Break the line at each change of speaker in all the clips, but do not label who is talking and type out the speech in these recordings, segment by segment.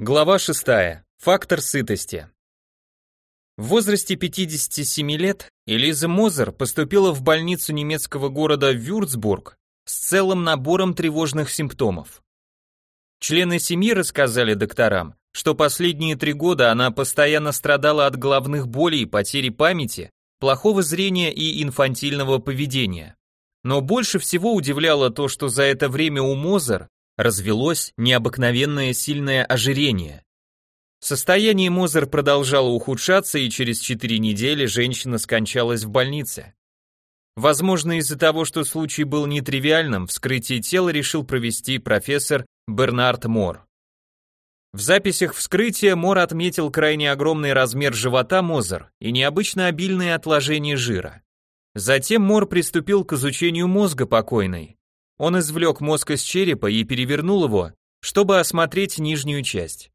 Глава 6. Фактор сытости. В возрасте 57 лет Элиза Мозер поступила в больницу немецкого города Вюрцбург с целым набором тревожных симптомов. Члены семьи рассказали докторам, что последние три года она постоянно страдала от головных болей, потери памяти, плохого зрения и инфантильного поведения. Но больше всего удивляло то, что за это время у Мозер развелось необыкновенное сильное ожирение. Состояние Мозер продолжало ухудшаться, и через 4 недели женщина скончалась в больнице. Возможно, из-за того, что случай был нетривиальным, вскрытие тела решил провести профессор Бернард Мор. В записях вскрытия Мор отметил крайне огромный размер живота Мозер и необычно обильное отложение жира. Затем Мор приступил к изучению мозга покойной. Он извлек мозг из черепа и перевернул его, чтобы осмотреть нижнюю часть.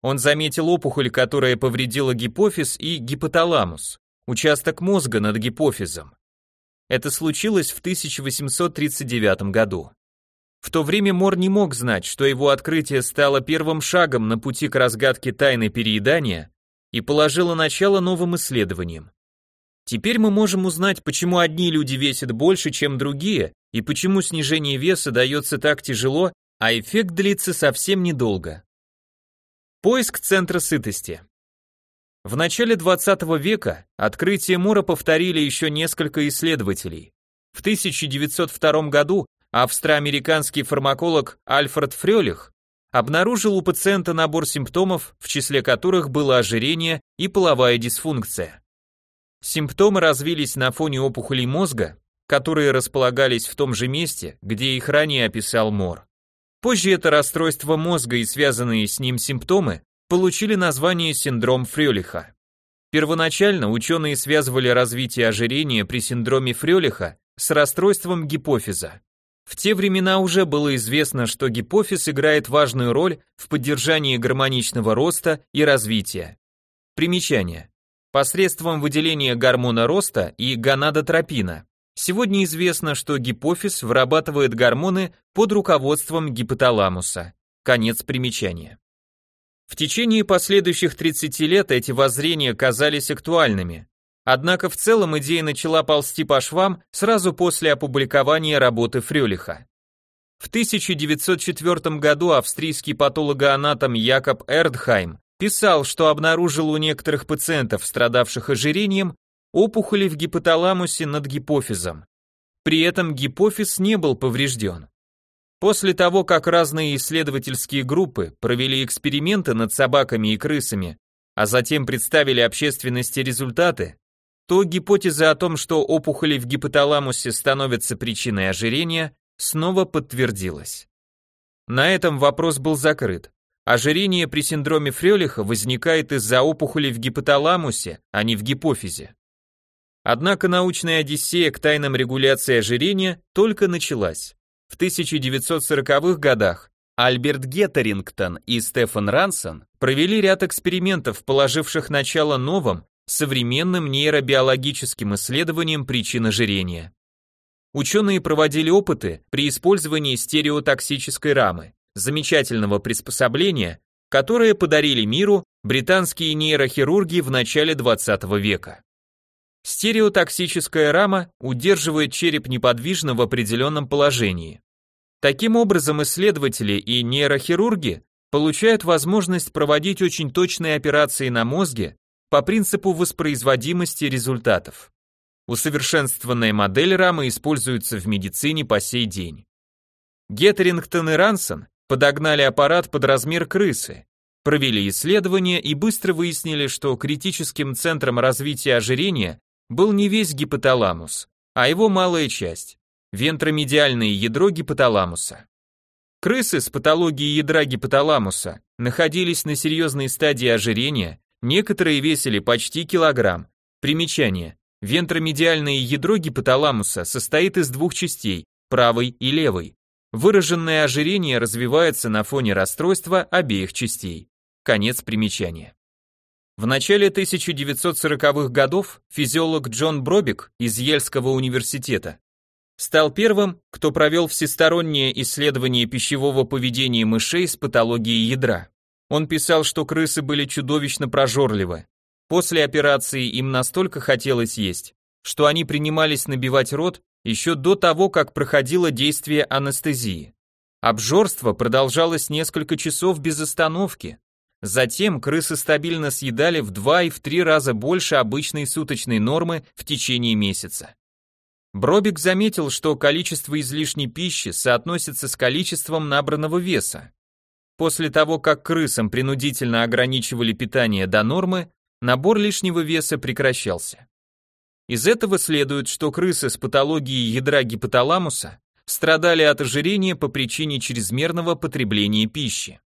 Он заметил опухоль, которая повредила гипофиз и гипоталамус, участок мозга над гипофизом. Это случилось в 1839 году. В то время Мор не мог знать, что его открытие стало первым шагом на пути к разгадке тайны переедания и положило начало новым исследованиям. Теперь мы можем узнать, почему одни люди весят больше, чем другие, и почему снижение веса дается так тяжело, а эффект длится совсем недолго. Поиск центра сытости. В начале 20 века открытие Мура повторили еще несколько исследователей. В 1902 году австро-американский фармаколог Альфред Фрёлих обнаружил у пациента набор симптомов, в числе которых было ожирение и половая дисфункция. Симптомы развились на фоне опухолей мозга, которые располагались в том же месте, где их ранее описал Мор. Позже это расстройство мозга и связанные с ним симптомы получили название синдром Фрёлиха. Первоначально ученые связывали развитие ожирения при синдроме Фрёлиха с расстройством гипофиза. В те времена уже было известно, что гипофиз играет важную роль в поддержании гармоничного роста и развития. Примечание. Посредством выделения гормона роста и гонадотропина Сегодня известно, что гипофиз вырабатывает гормоны под руководством гипоталамуса. Конец примечания. В течение последующих 30 лет эти воззрения казались актуальными. Однако в целом идея начала ползти по швам сразу после опубликования работы Фрёлиха. В 1904 году австрийский патологоанатом Якоб Эрдхайм писал, что обнаружил у некоторых пациентов, страдавших ожирением, опухоли в гипоталамусе над гипофизом. При этом гипофиз не был поврежден. После того, как разные исследовательские группы провели эксперименты над собаками и крысами, а затем представили общественности результаты, то гипотеза о том, что опухоли в гипоталамусе становятся причиной ожирения, снова подтвердилась. На этом вопрос был закрыт. Ожирение при синдроме Фрёлиха возникает из-за опухоли в гипоталамусе, а не в гипофизе. Однако научная одиссея к тайнам регуляции ожирения только началась. В 1940-х годах Альберт Геттерингтон и Стефан Рансон провели ряд экспериментов, положивших начало новым, современным нейробиологическим исследованиям причин ожирения. Ученые проводили опыты при использовании стереотоксической рамы, замечательного приспособления, которое подарили миру британские нейрохирурги в начале 20 века. Стереотоксическая рама удерживает череп неподвижно в определенном положении. Таким образом, исследователи и нейрохирурги получают возможность проводить очень точные операции на мозге по принципу воспроизводимости результатов. Усовершенствованная модель рамы используется в медицине по сей день. Геттерингтон и Рансон подогнали аппарат под размер крысы, провели исследования и быстро выяснили, что критическим центром развития ожирения был не весь гипоталамус, а его малая часть – вентромедиальное ядро гипоталамуса. Крысы с патологией ядра гипоталамуса находились на серьезной стадии ожирения, некоторые весили почти килограмм. Примечание. Вентромедиальное ядро гипоталамуса состоит из двух частей, правой и левой. Выраженное ожирение развивается на фоне расстройства обеих частей. Конец примечания. В начале 1940-х годов физиолог Джон Бробик из Ельского университета стал первым, кто провел всестороннее исследование пищевого поведения мышей с патологией ядра. Он писал, что крысы были чудовищно прожорливы. После операции им настолько хотелось есть, что они принимались набивать рот еще до того, как проходило действие анестезии. Обжорство продолжалось несколько часов без остановки. Затем крысы стабильно съедали в два и в три раза больше обычной суточной нормы в течение месяца. Бробик заметил, что количество излишней пищи соотносится с количеством набранного веса. После того, как крысам принудительно ограничивали питание до нормы, набор лишнего веса прекращался. Из этого следует, что крысы с патологией ядра гипоталамуса страдали от ожирения по причине чрезмерного потребления пищи.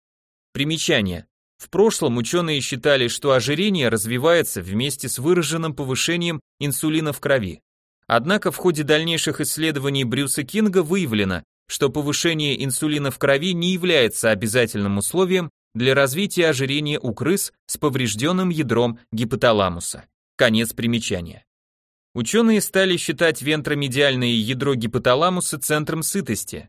Примечание. В прошлом ученые считали, что ожирение развивается вместе с выраженным повышением инсулина в крови. Однако в ходе дальнейших исследований Брюса Кинга выявлено, что повышение инсулина в крови не является обязательным условием для развития ожирения у крыс с поврежденным ядром гипоталамуса. Конец примечания. Ученые стали считать вентромедиальное ядро гипоталамуса центром сытости.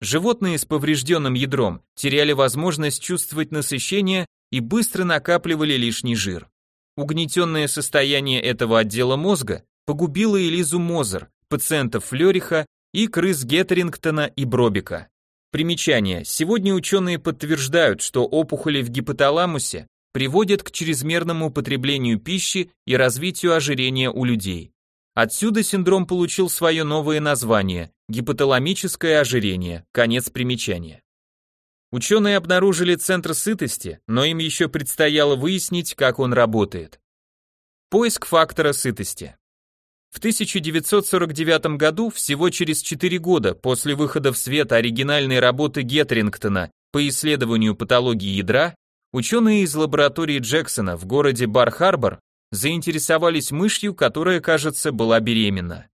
Животные с поврежденным ядром теряли возможность чувствовать насыщение и быстро накапливали лишний жир. Угнетенное состояние этого отдела мозга погубило Элизу Мозер, пациентов Флёриха и крыс Геттерингтона и Бробика. Примечание. Сегодня ученые подтверждают, что опухоли в гипоталамусе приводят к чрезмерному потреблению пищи и развитию ожирения у людей. Отсюда синдром получил свое новое название – гипоталамическое ожирение, конец примечания. Ученые обнаружили центр сытости, но им еще предстояло выяснить, как он работает. Поиск фактора сытости. В 1949 году, всего через 4 года после выхода в свет оригинальной работы Гетрингтона по исследованию патологии ядра, ученые из лаборатории Джексона в городе Бар-Харбор заинтересовались мышью, которая, кажется, была беременна.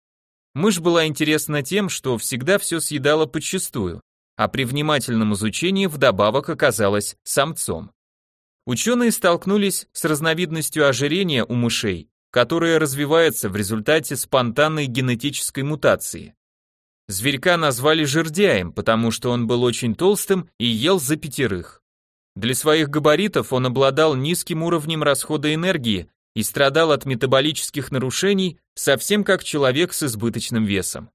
Мышь была интересна тем, что всегда все съедала подчистую, а при внимательном изучении вдобавок оказалась самцом. Ученые столкнулись с разновидностью ожирения у мышей, которое развивается в результате спонтанной генетической мутации. Зверька назвали жердяем, потому что он был очень толстым и ел за пятерых. Для своих габаритов он обладал низким уровнем расхода энергии и страдал от метаболических нарушений, совсем как человек с избыточным весом.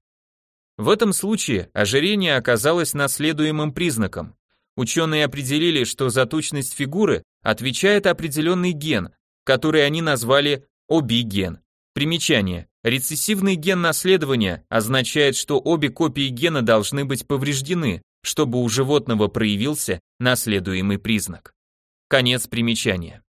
В этом случае ожирение оказалось наследуемым признаком. Ученые определили, что за тучность фигуры отвечает определенный ген, который они назвали ОБИ-ген. Примечание. Рецессивный ген наследования означает, что обе копии гена должны быть повреждены, чтобы у животного проявился наследуемый признак. Конец примечания.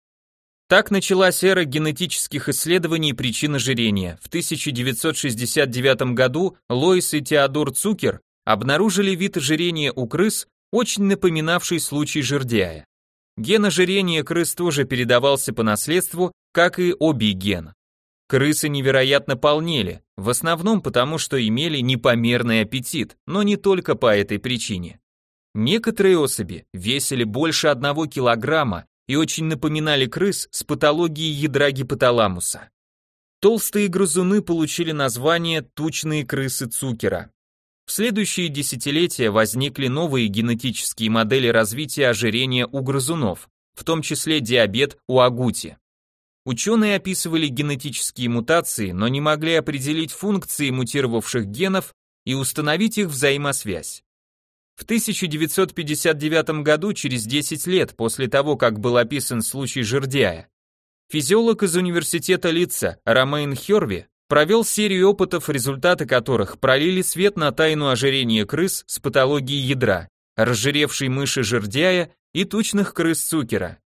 Так началась эра генетических исследований причин ожирения. В 1969 году Лоис и Теодор Цукер обнаружили вид ожирения у крыс, очень напоминавший случай жердяя. Ген ожирения крыс тоже передавался по наследству, как и оби-ген. Крысы невероятно полнели, в основном потому, что имели непомерный аппетит, но не только по этой причине. Некоторые особи весили больше одного килограмма и очень напоминали крыс с патологией ядра гипоталамуса. Толстые грызуны получили название тучные крысы Цукера. В следующие десятилетия возникли новые генетические модели развития ожирения у грызунов, в том числе диабет у агути. Ученые описывали генетические мутации, но не могли определить функции мутировавших генов и установить их взаимосвязь. В 1959 году, через 10 лет после того, как был описан случай жердяя, физиолог из университета Литца Ромейн Херви провел серию опытов, результаты которых пролили свет на тайну ожирения крыс с патологией ядра, разжиревшей мыши жердяя и тучных крыс Цукера.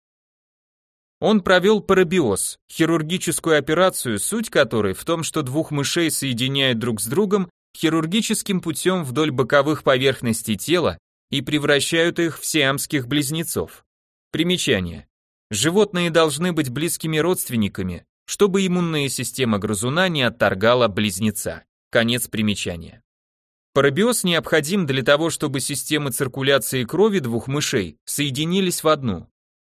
Он провел парабиоз, хирургическую операцию, суть которой в том, что двух мышей соединяют друг с другом хирургическим путем вдоль боковых поверхностей тела и превращают их в сиамских близнецов. Примечание. Животные должны быть близкими родственниками, чтобы иммунная система грызуна не отторгала близнеца. Конец примечания. Парабиоз необходим для того, чтобы системы циркуляции крови двух мышей соединились в одну.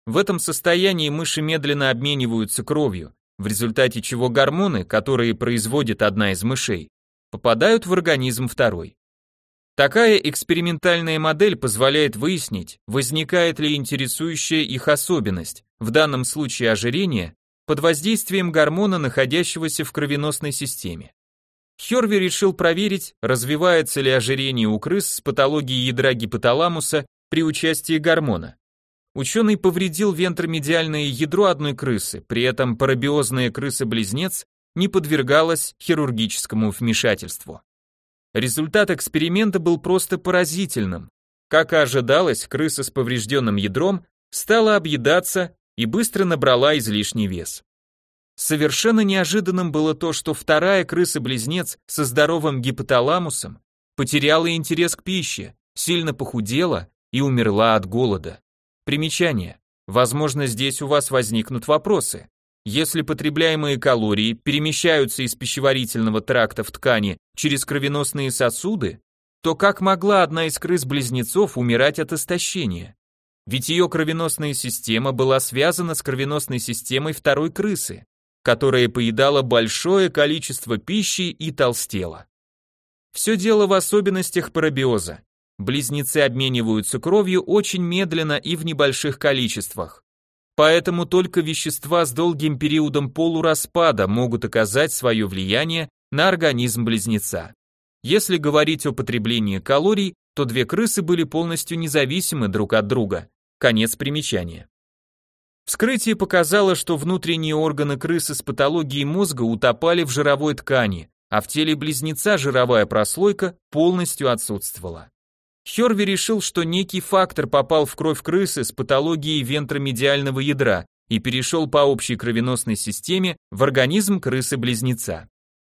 В этом состоянии мыши медленно обмениваются кровью, в результате чего гормоны, которые производит одна из мышей, попадают в организм второй. Такая экспериментальная модель позволяет выяснить, возникает ли интересующая их особенность, в данном случае ожирение, под воздействием гормона, находящегося в кровеносной системе. Херви решил проверить, развивается ли ожирение у крыс с патологией ядра гипоталамуса при участии гормона. Ученый повредил вентромедиальное ядро одной крысы, при этом парабиозная крыса-близнец не подвергалась хирургическому вмешательству. Результат эксперимента был просто поразительным. Как и ожидалось, крыса с поврежденным ядром стала объедаться и быстро набрала излишний вес. Совершенно неожиданным было то, что вторая крыса-близнец со здоровым гипоталамусом потеряла интерес к пище, сильно похудела и умерла от голода. Примечание. Возможно, здесь у вас возникнут вопросы. Если потребляемые калории перемещаются из пищеварительного тракта в ткани через кровеносные сосуды, то как могла одна из крыс-близнецов умирать от истощения? Ведь ее кровеносная система была связана с кровеносной системой второй крысы которая поедала большое количество пищи и толстела. Все дело в особенностях парабиоза. Близнецы обмениваются кровью очень медленно и в небольших количествах. Поэтому только вещества с долгим периодом полураспада могут оказать свое влияние на организм близнеца. Если говорить о потреблении калорий, то две крысы были полностью независимы друг от друга. Конец примечания. Вскрытие показало, что внутренние органы крысы с патологией мозга утопали в жировой ткани, а в теле близнеца жировая прослойка полностью отсутствовала. Херви решил, что некий фактор попал в кровь крысы с патологией вентромедиального ядра и перешел по общей кровеносной системе в организм крысы-близнеца.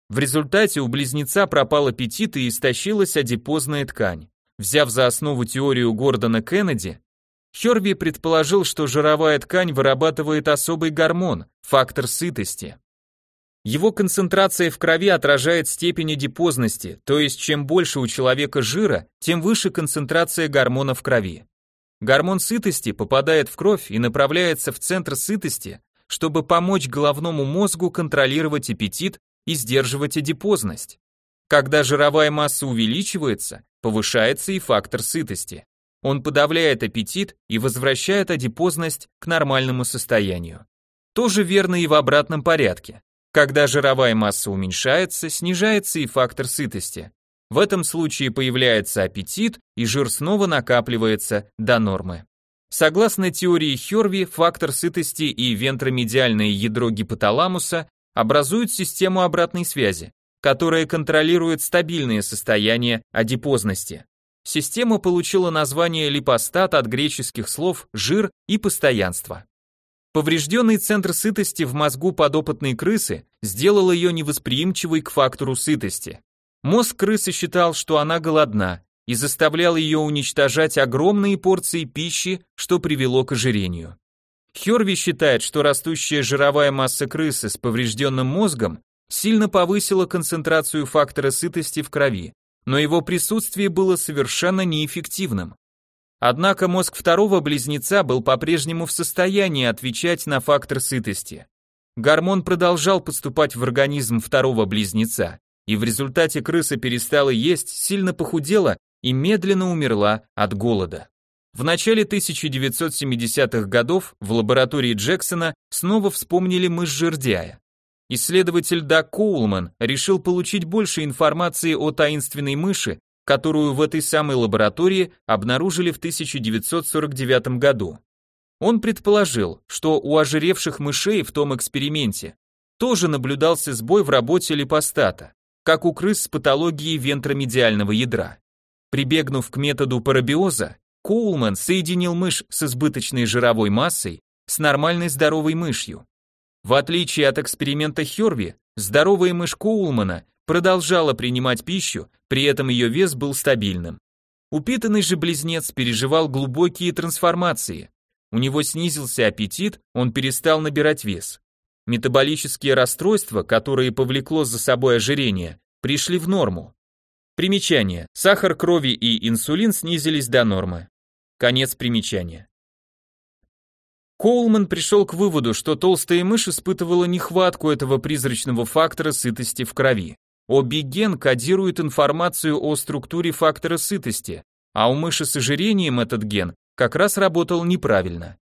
В результате у близнеца пропал аппетит и истощилась адипозная ткань. Взяв за основу теорию Гордона Кеннеди, Херби предположил, что жировая ткань вырабатывает особый гормон – фактор сытости. Его концентрация в крови отражает степень адипозности, то есть чем больше у человека жира, тем выше концентрация гормона в крови. Гормон сытости попадает в кровь и направляется в центр сытости, чтобы помочь головному мозгу контролировать аппетит и сдерживать адипозность. Когда жировая масса увеличивается, повышается и фактор сытости. Он подавляет аппетит и возвращает адипозность к нормальному состоянию. Тоже верно и в обратном порядке. Когда жировая масса уменьшается, снижается и фактор сытости. В этом случае появляется аппетит, и жир снова накапливается до нормы. Согласно теории Херви, фактор сытости и вентромедиальное ядро гипоталамуса образуют систему обратной связи, которая контролирует стабильное состояние адипозности. Система получила название липостат от греческих слов «жир» и «постоянство». Поврежденный центр сытости в мозгу подопытной крысы сделал ее невосприимчивой к фактору сытости. Мозг крысы считал, что она голодна, и заставлял ее уничтожать огромные порции пищи, что привело к ожирению. Херви считает, что растущая жировая масса крысы с поврежденным мозгом сильно повысила концентрацию фактора сытости в крови, но его присутствие было совершенно неэффективным. Однако мозг второго близнеца был по-прежнему в состоянии отвечать на фактор сытости. Гормон продолжал поступать в организм второго близнеца, и в результате крыса перестала есть, сильно похудела и медленно умерла от голода. В начале 1970-х годов в лаборатории Джексона снова вспомнили мышь жердяя. Исследователь Даг Коулман решил получить больше информации о таинственной мыши, которую в этой самой лаборатории обнаружили в 1949 году. Он предположил, что у ожиревших мышей в том эксперименте тоже наблюдался сбой в работе липостата, как у крыс с патологией вентромедиального ядра. Прибегнув к методу парабиоза, Коулман соединил мышь с избыточной жировой массой с нормальной здоровой мышью. В отличие от эксперимента Херви, здоровая мышь Коулмана продолжала принимать пищу, при этом ее вес был стабильным. Упитанный же близнец переживал глубокие трансформации. У него снизился аппетит, он перестал набирать вес. Метаболические расстройства, которые повлекло за собой ожирение, пришли в норму. Примечание. Сахар крови и инсулин снизились до нормы. Конец примечания. Коулман пришел к выводу, что толстая мышь испытывала нехватку этого призрачного фактора сытости в крови. Обиген кодирует информацию о структуре фактора сытости, а у мыши с ожирением этот ген как раз работал неправильно.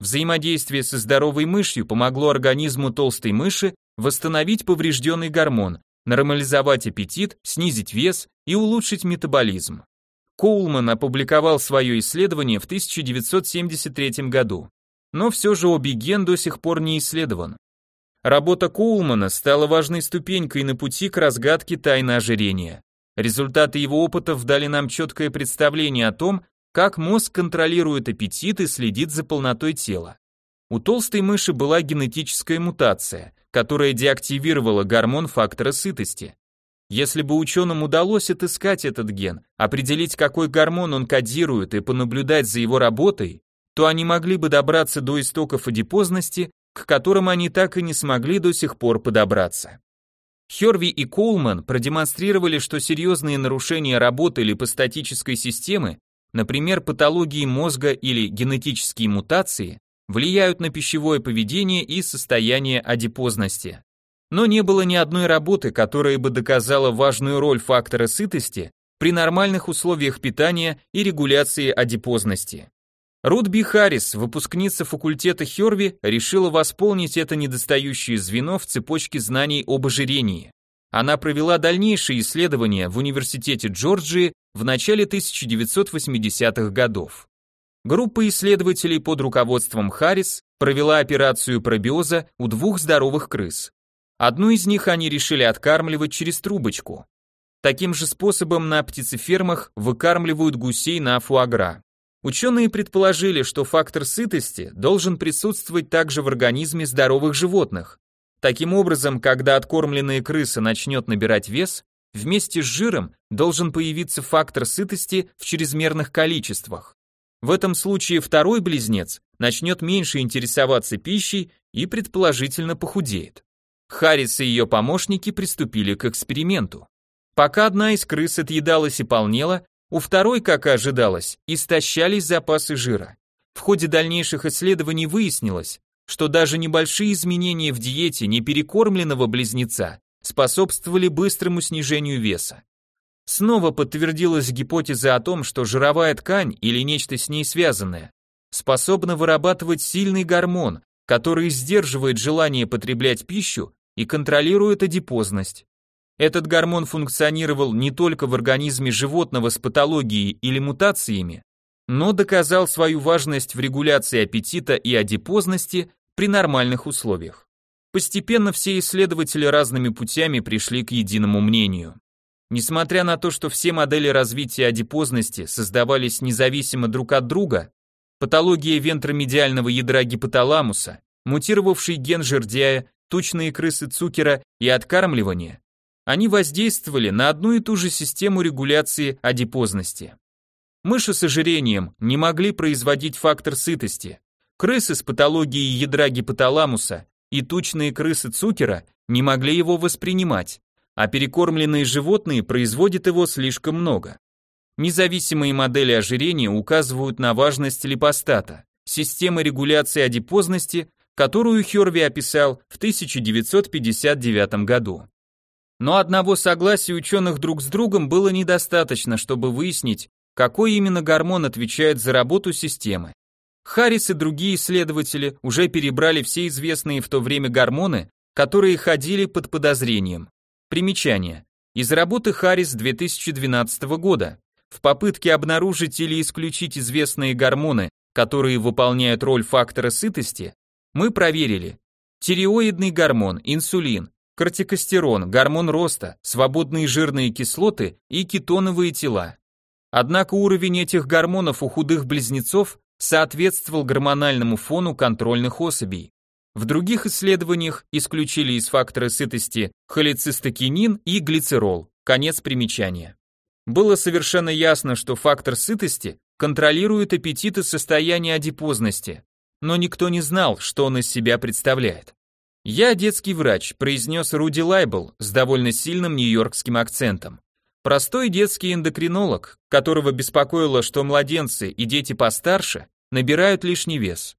Взаимодействие со здоровой мышью помогло организму толстой мыши восстановить поврежденный гормон, нормализовать аппетит, снизить вес и улучшить метаболизм. Коулман опубликовал свое исследование в 1973 году, но все же обиген до сих пор не исследован. Работа Коулмана стала важной ступенькой на пути к разгадке тайны ожирения. Результаты его опытов дали нам четкое представление о том, как мозг контролирует аппетит и следит за полнотой тела. У толстой мыши была генетическая мутация, которая деактивировала гормон фактора сытости. Если бы ученым удалось отыскать этот ген, определить, какой гормон он кодирует и понаблюдать за его работой, то они могли бы добраться до истоков адипозности, к которым они так и не смогли до сих пор подобраться. Херви и Коулман продемонстрировали, что серьезные нарушения работы липостатической системы например, патологии мозга или генетические мутации, влияют на пищевое поведение и состояние адипозности. Но не было ни одной работы, которая бы доказала важную роль фактора сытости при нормальных условиях питания и регуляции адипозности. Рут Би Харрис, выпускница факультета Херви, решила восполнить это недостающее звено в цепочке знаний об ожирении. Она провела дальнейшие исследования в Университете Джорджии в начале 1980-х годов. Группа исследователей под руководством Харрис провела операцию пробиоза у двух здоровых крыс. Одну из них они решили откармливать через трубочку. Таким же способом на птицефермах выкармливают гусей на фуагра. Ученые предположили, что фактор сытости должен присутствовать также в организме здоровых животных, Таким образом, когда откормленная крыса начнет набирать вес, вместе с жиром должен появиться фактор сытости в чрезмерных количествах. В этом случае второй близнец начнет меньше интересоваться пищей и предположительно похудеет. Харрис и ее помощники приступили к эксперименту. Пока одна из крыс отъедалась и полнела, у второй, как и ожидалось, истощались запасы жира. В ходе дальнейших исследований выяснилось, что даже небольшие изменения в диете неперекормленного близнеца способствовали быстрому снижению веса. Снова подтвердилась гипотеза о том, что жировая ткань или нечто с ней связанное способна вырабатывать сильный гормон, который сдерживает желание потреблять пищу и контролирует адипозность. Этот гормон функционировал не только в организме животного с патологией или мутациями, но доказал свою важность в регуляции аппетита и адипозности при нормальных условиях. Постепенно все исследователи разными путями пришли к единому мнению. Несмотря на то, что все модели развития адипозности создавались независимо друг от друга, патология вентромедиального ядра гипоталамуса, мутировавший ген жердяя, тучные крысы Цукера и откармливание, они воздействовали на одну и ту же систему регуляции адипозности. Мыши с ожирением не могли производить фактор сытости. Крысы с патологией ядра гипоталамуса и тучные крысы Цукера не могли его воспринимать, а перекормленные животные производят его слишком много. Независимые модели ожирения указывают на важность липостата, системы регуляции адипозности, которую Херви описал в 1959 году. Но одного согласия ученых друг с другом было недостаточно, чтобы выяснить, какой именно гормон отвечает за работу системы. Харрис и другие исследователи уже перебрали все известные в то время гормоны, которые ходили под подозрением. Примечание. Из работы Харрис 2012 года. В попытке обнаружить или исключить известные гормоны, которые выполняют роль фактора сытости, мы проверили тиреоидный гормон, инсулин, кортикостерон, гормон роста, свободные жирные кислоты и кетоновые тела. Однако уровень этих гормонов у худых близнецов соответствовал гормональному фону контрольных особей. В других исследованиях исключили из фактора сытости холецистокинин и глицерол. Конец примечания. Было совершенно ясно, что фактор сытости контролирует аппетит и состояние адипозности, но никто не знал, что он из себя представляет. «Я детский врач», произнес Руди Лайбл с довольно сильным нью-йоркским акцентом. Простой детский эндокринолог, которого беспокоило, что младенцы и дети постарше набирают лишний вес.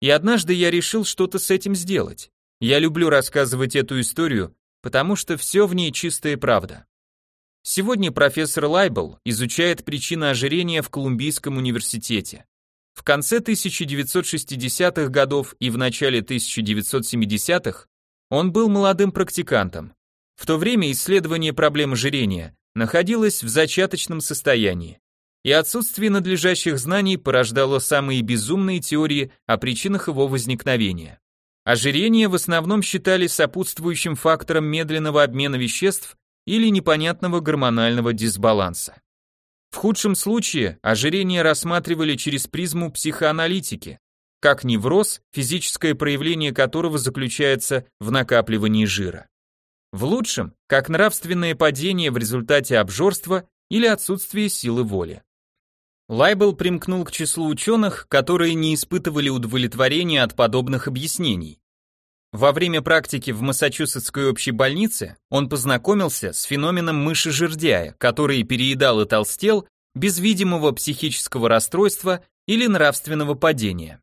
И однажды я решил что-то с этим сделать. Я люблю рассказывать эту историю, потому что все в ней чистая правда. Сегодня профессор Лайбл изучает причины ожирения в Колумбийском университете. В конце 1960-х годов и в начале 1970-х он был молодым практикантом. В то время исследование проблем ожирения находилось в зачаточном состоянии, и отсутствие надлежащих знаний порождало самые безумные теории о причинах его возникновения. Ожирение в основном считали сопутствующим фактором медленного обмена веществ или непонятного гормонального дисбаланса. В худшем случае ожирение рассматривали через призму психоаналитики, как невроз, физическое проявление которого заключается в накапливании жира. В лучшем, как нравственное падение в результате обжорства или отсутствия силы воли. Лайбл примкнул к числу ученых, которые не испытывали удовлетворения от подобных объяснений. Во время практики в Массачусетской общей больнице он познакомился с феноменом мыши-жердяя, который переедал и толстел без видимого психического расстройства или нравственного падения.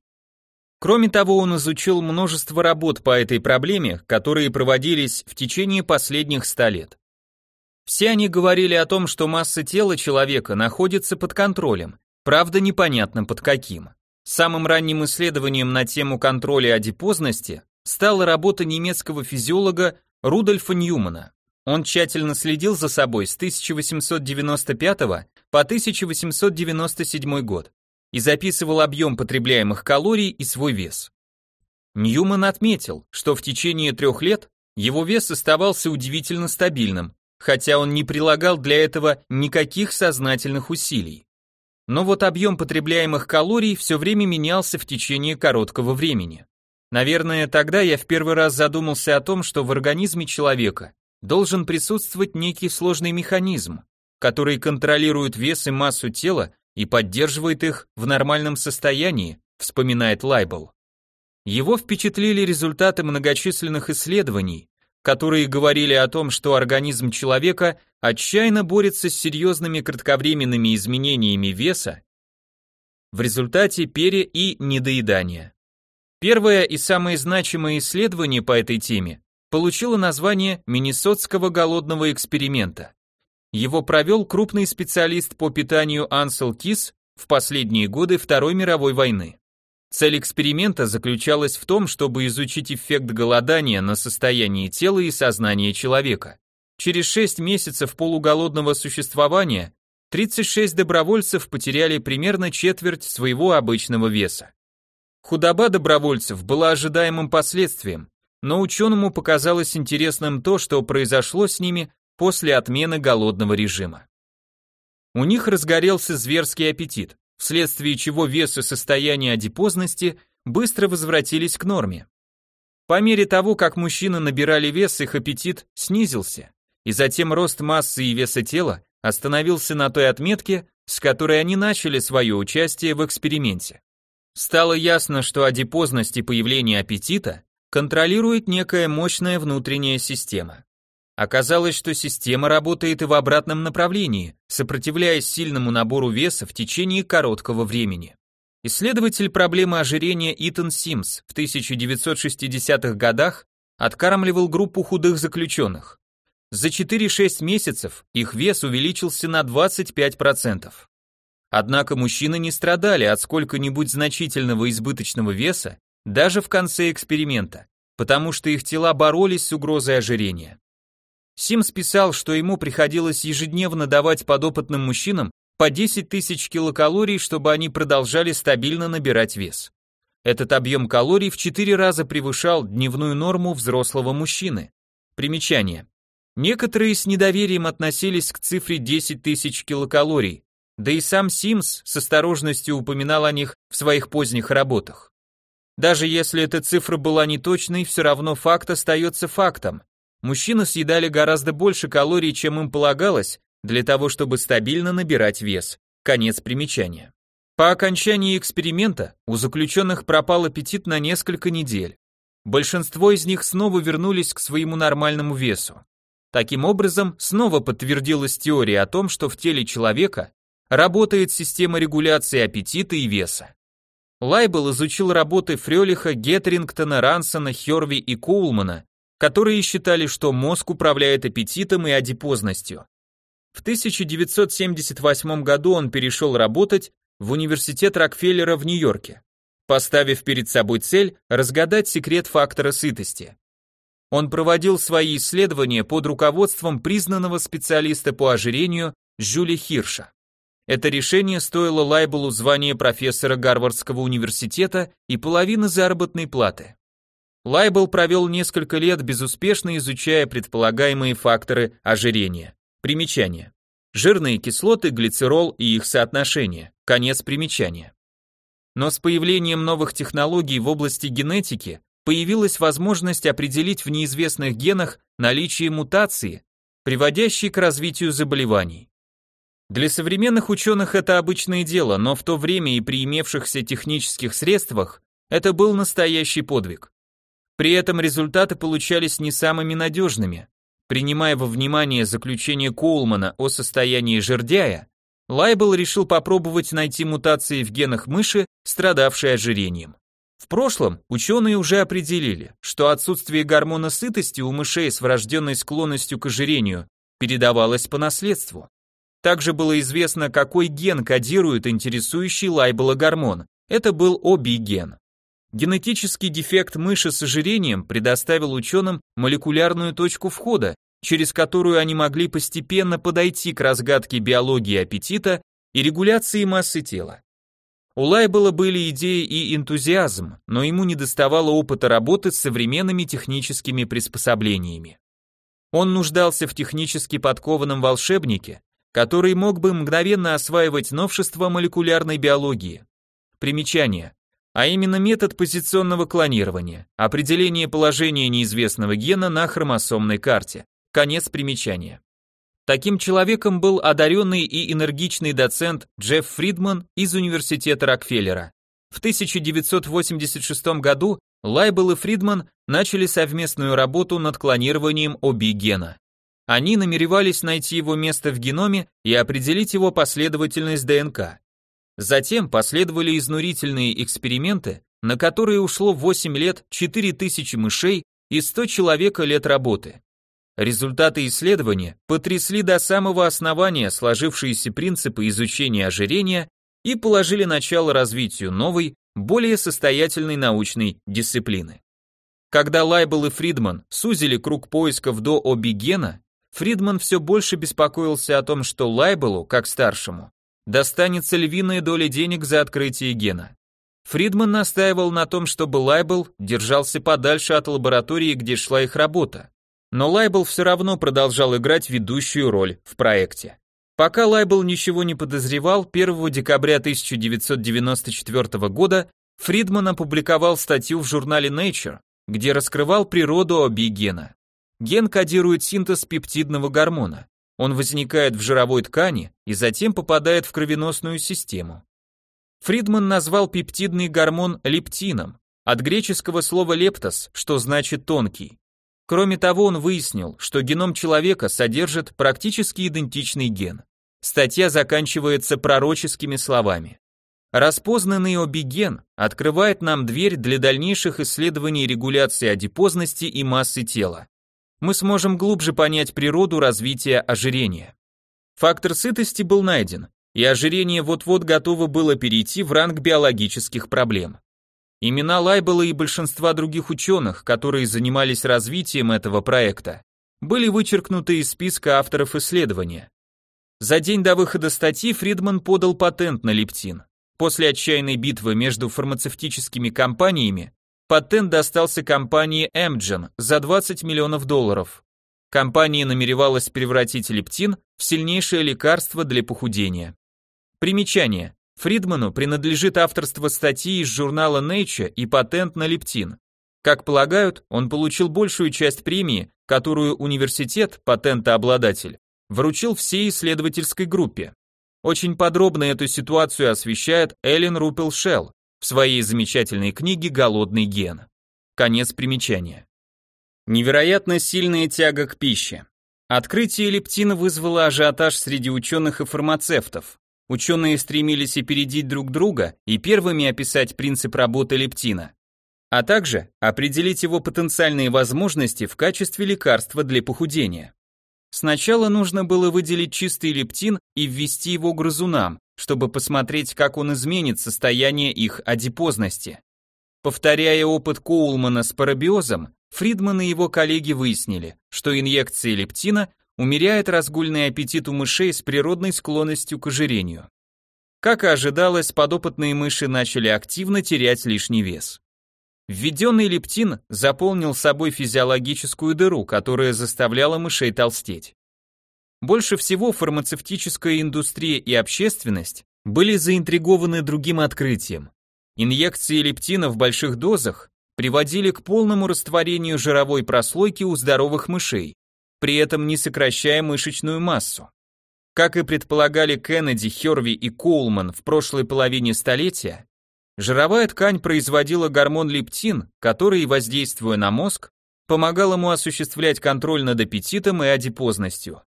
Кроме того, он изучил множество работ по этой проблеме, которые проводились в течение последних ста лет. Все они говорили о том, что масса тела человека находится под контролем, правда непонятно под каким. Самым ранним исследованием на тему контроля адипозности стала работа немецкого физиолога Рудольфа Ньюмана. Он тщательно следил за собой с 1895 по 1897 год и записывал объем потребляемых калорий и свой вес. Ньюман отметил, что в течение трех лет его вес оставался удивительно стабильным, хотя он не прилагал для этого никаких сознательных усилий. Но вот объем потребляемых калорий все время менялся в течение короткого времени. Наверное, тогда я в первый раз задумался о том, что в организме человека должен присутствовать некий сложный механизм, который контролирует вес и массу тела и поддерживает их в нормальном состоянии, вспоминает Лайбл. Его впечатлили результаты многочисленных исследований, которые говорили о том, что организм человека отчаянно борется с серьезными кратковременными изменениями веса в результате пере- и недоедания. Первое и самое значимое исследование по этой теме получило название Миннесотского голодного эксперимента. Его провел крупный специалист по питанию Ансел Кис в последние годы Второй мировой войны. Цель эксперимента заключалась в том, чтобы изучить эффект голодания на состояние тела и сознания человека. Через 6 месяцев полуголодного существования 36 добровольцев потеряли примерно четверть своего обычного веса. Худоба добровольцев была ожидаемым последствием, но ученому показалось интересным то, что произошло с ними после отмены голодного режима. У них разгорелся зверский аппетит, вследствие чего вес и состояние адипозности быстро возвратились к норме. По мере того, как мужчины набирали вес, их аппетит снизился, и затем рост массы и веса тела остановился на той отметке, с которой они начали свое участие в эксперименте. Стало ясно, что адипозность и появление аппетита контролирует некая мощная внутренняя система. Оказалось, что система работает и в обратном направлении, сопротивляясь сильному набору веса в течение короткого времени. Исследователь проблемы ожирения Итан Симс в 1960-х годах откармливал группу худых заключенных. За 4-6 месяцев их вес увеличился на 25%. Однако мужчины не страдали от сколько-нибудь значительного избыточного веса даже в конце эксперимента, потому что их тела боролись с угрозой ожирения. Симс писал, что ему приходилось ежедневно давать подопытным мужчинам по 10 тысяч килокалорий, чтобы они продолжали стабильно набирать вес. Этот объем калорий в 4 раза превышал дневную норму взрослого мужчины. Примечание. Некоторые с недоверием относились к цифре 10 тысяч килокалорий, да и сам Симс с осторожностью упоминал о них в своих поздних работах. Даже если эта цифра была неточной, все равно факт остается фактом. Мужчины съедали гораздо больше калорий, чем им полагалось, для того, чтобы стабильно набирать вес. Конец примечания. По окончании эксперимента у заключенных пропал аппетит на несколько недель. Большинство из них снова вернулись к своему нормальному весу. Таким образом, снова подтвердилась теория о том, что в теле человека работает система регуляции аппетита и веса. Лайбл изучил работы Фрёлиха, Гетрингтона, Рансона, Хёрви и Коулмана которые считали, что мозг управляет аппетитом и адипозностью. В 1978 году он перешел работать в университет Рокфеллера в Нью-Йорке, поставив перед собой цель разгадать секрет фактора сытости. Он проводил свои исследования под руководством признанного специалиста по ожирению Жюли Хирша. Это решение стоило Лайбелу звания профессора Гарвардского университета и половины заработной платы. Лайбел провел несколько лет безуспешно изучая предполагаемые факторы ожирения. Примечание. Жирные кислоты, глицерол и их соотношение. Конец примечания. Но с появлением новых технологий в области генетики появилась возможность определить в неизвестных генах наличие мутации, приводящей к развитию заболеваний. Для современных ученых это обычное дело, но в то время и при имевшихся технических средствах это был настоящий подвиг. При этом результаты получались не самыми надежными. Принимая во внимание заключение Коулмана о состоянии жердяя, Лайбл решил попробовать найти мутации в генах мыши, страдавшей ожирением. В прошлом ученые уже определили, что отсутствие гормона сытости у мышей с врожденной склонностью к ожирению передавалось по наследству. Также было известно, какой ген кодирует интересующий Лайбела гормон. Это был ОБИ-ген. Генетический дефект мыши с ожирением предоставил ученым молекулярную точку входа, через которую они могли постепенно подойти к разгадке биологии аппетита и регуляции массы тела. У Лайбела были идеи и энтузиазм, но ему не доставало опыта работы с современными техническими приспособлениями. Он нуждался в технически подкованном волшебнике, который мог бы мгновенно осваивать новшества молекулярной биологии. Примечание а именно метод позиционного клонирования, определение положения неизвестного гена на хромосомной карте. Конец примечания. Таким человеком был одаренный и энергичный доцент Джефф Фридман из университета Рокфеллера. В 1986 году Лайбел и Фридман начали совместную работу над клонированием оби-гена. Они намеревались найти его место в геноме и определить его последовательность ДНК. Затем последовали изнурительные эксперименты, на которые ушло 8 лет, 4000 мышей и 100 человека лет работы. Результаты исследования потрясли до самого основания сложившиеся принципы изучения ожирения и положили начало развитию новой, более состоятельной научной дисциплины. Когда Лайбл и Фридман сузили круг поисков до ob-гена, Фридман все больше беспокоился о том, что Лайблу, как старшему, достанется львиная доля денег за открытие гена. Фридман настаивал на том, чтобы Лайбл держался подальше от лаборатории, где шла их работа. Но Лайбл все равно продолжал играть ведущую роль в проекте. Пока Лайбл ничего не подозревал, 1 декабря 1994 года Фридман опубликовал статью в журнале Nature, где раскрывал природу обигена. Ген кодирует синтез пептидного гормона. Он возникает в жировой ткани и затем попадает в кровеносную систему. Фридман назвал пептидный гормон лептином, от греческого слова лептос, что значит тонкий. Кроме того, он выяснил, что геном человека содержит практически идентичный ген. Статья заканчивается пророческими словами. Распознанный обиген открывает нам дверь для дальнейших исследований регуляции адипозности и массы тела мы сможем глубже понять природу развития ожирения. Фактор сытости был найден, и ожирение вот-вот готово было перейти в ранг биологических проблем. Имена Лайбела и большинства других ученых, которые занимались развитием этого проекта, были вычеркнуты из списка авторов исследования. За день до выхода статьи Фридман подал патент на лептин. После отчаянной битвы между фармацевтическими компаниями Патент достался компании Amgen за 20 миллионов долларов. Компания намеревалась превратить лептин в сильнейшее лекарство для похудения. Примечание. Фридману принадлежит авторство статьи из журнала Nature и патент на лептин. Как полагают, он получил большую часть премии, которую университет, патентообладатель, вручил всей исследовательской группе. Очень подробно эту ситуацию освещает Эллен Рупел Шелл, в своей замечательной книге «Голодный ген». Конец примечания. Невероятно сильная тяга к пище. Открытие лептина вызвало ажиотаж среди ученых и фармацевтов. Ученые стремились опередить друг друга и первыми описать принцип работы лептина. а также определить его потенциальные возможности в качестве лекарства для похудения. Сначала нужно было выделить чистый лептин и ввести его грызунам, чтобы посмотреть, как он изменит состояние их адипозности. Повторяя опыт Коулмана с парабиозом, Фридман и его коллеги выяснили, что инъекция лептина умеряет разгульный аппетит у мышей с природной склонностью к ожирению. Как и ожидалось, подопытные мыши начали активно терять лишний вес. Введенный лептин заполнил собой физиологическую дыру, которая заставляла мышей толстеть. Больше всего фармацевтическая индустрия и общественность были заинтригованы другим открытием. Инъекции лептина в больших дозах приводили к полному растворению жировой прослойки у здоровых мышей, при этом не сокращая мышечную массу. Как и предполагали Кеннеди, Херви и Коулман в прошлой половине столетия, Жировая ткань производила гормон лептин, который, воздействуя на мозг, помогал ему осуществлять контроль над аппетитом и адипозностью.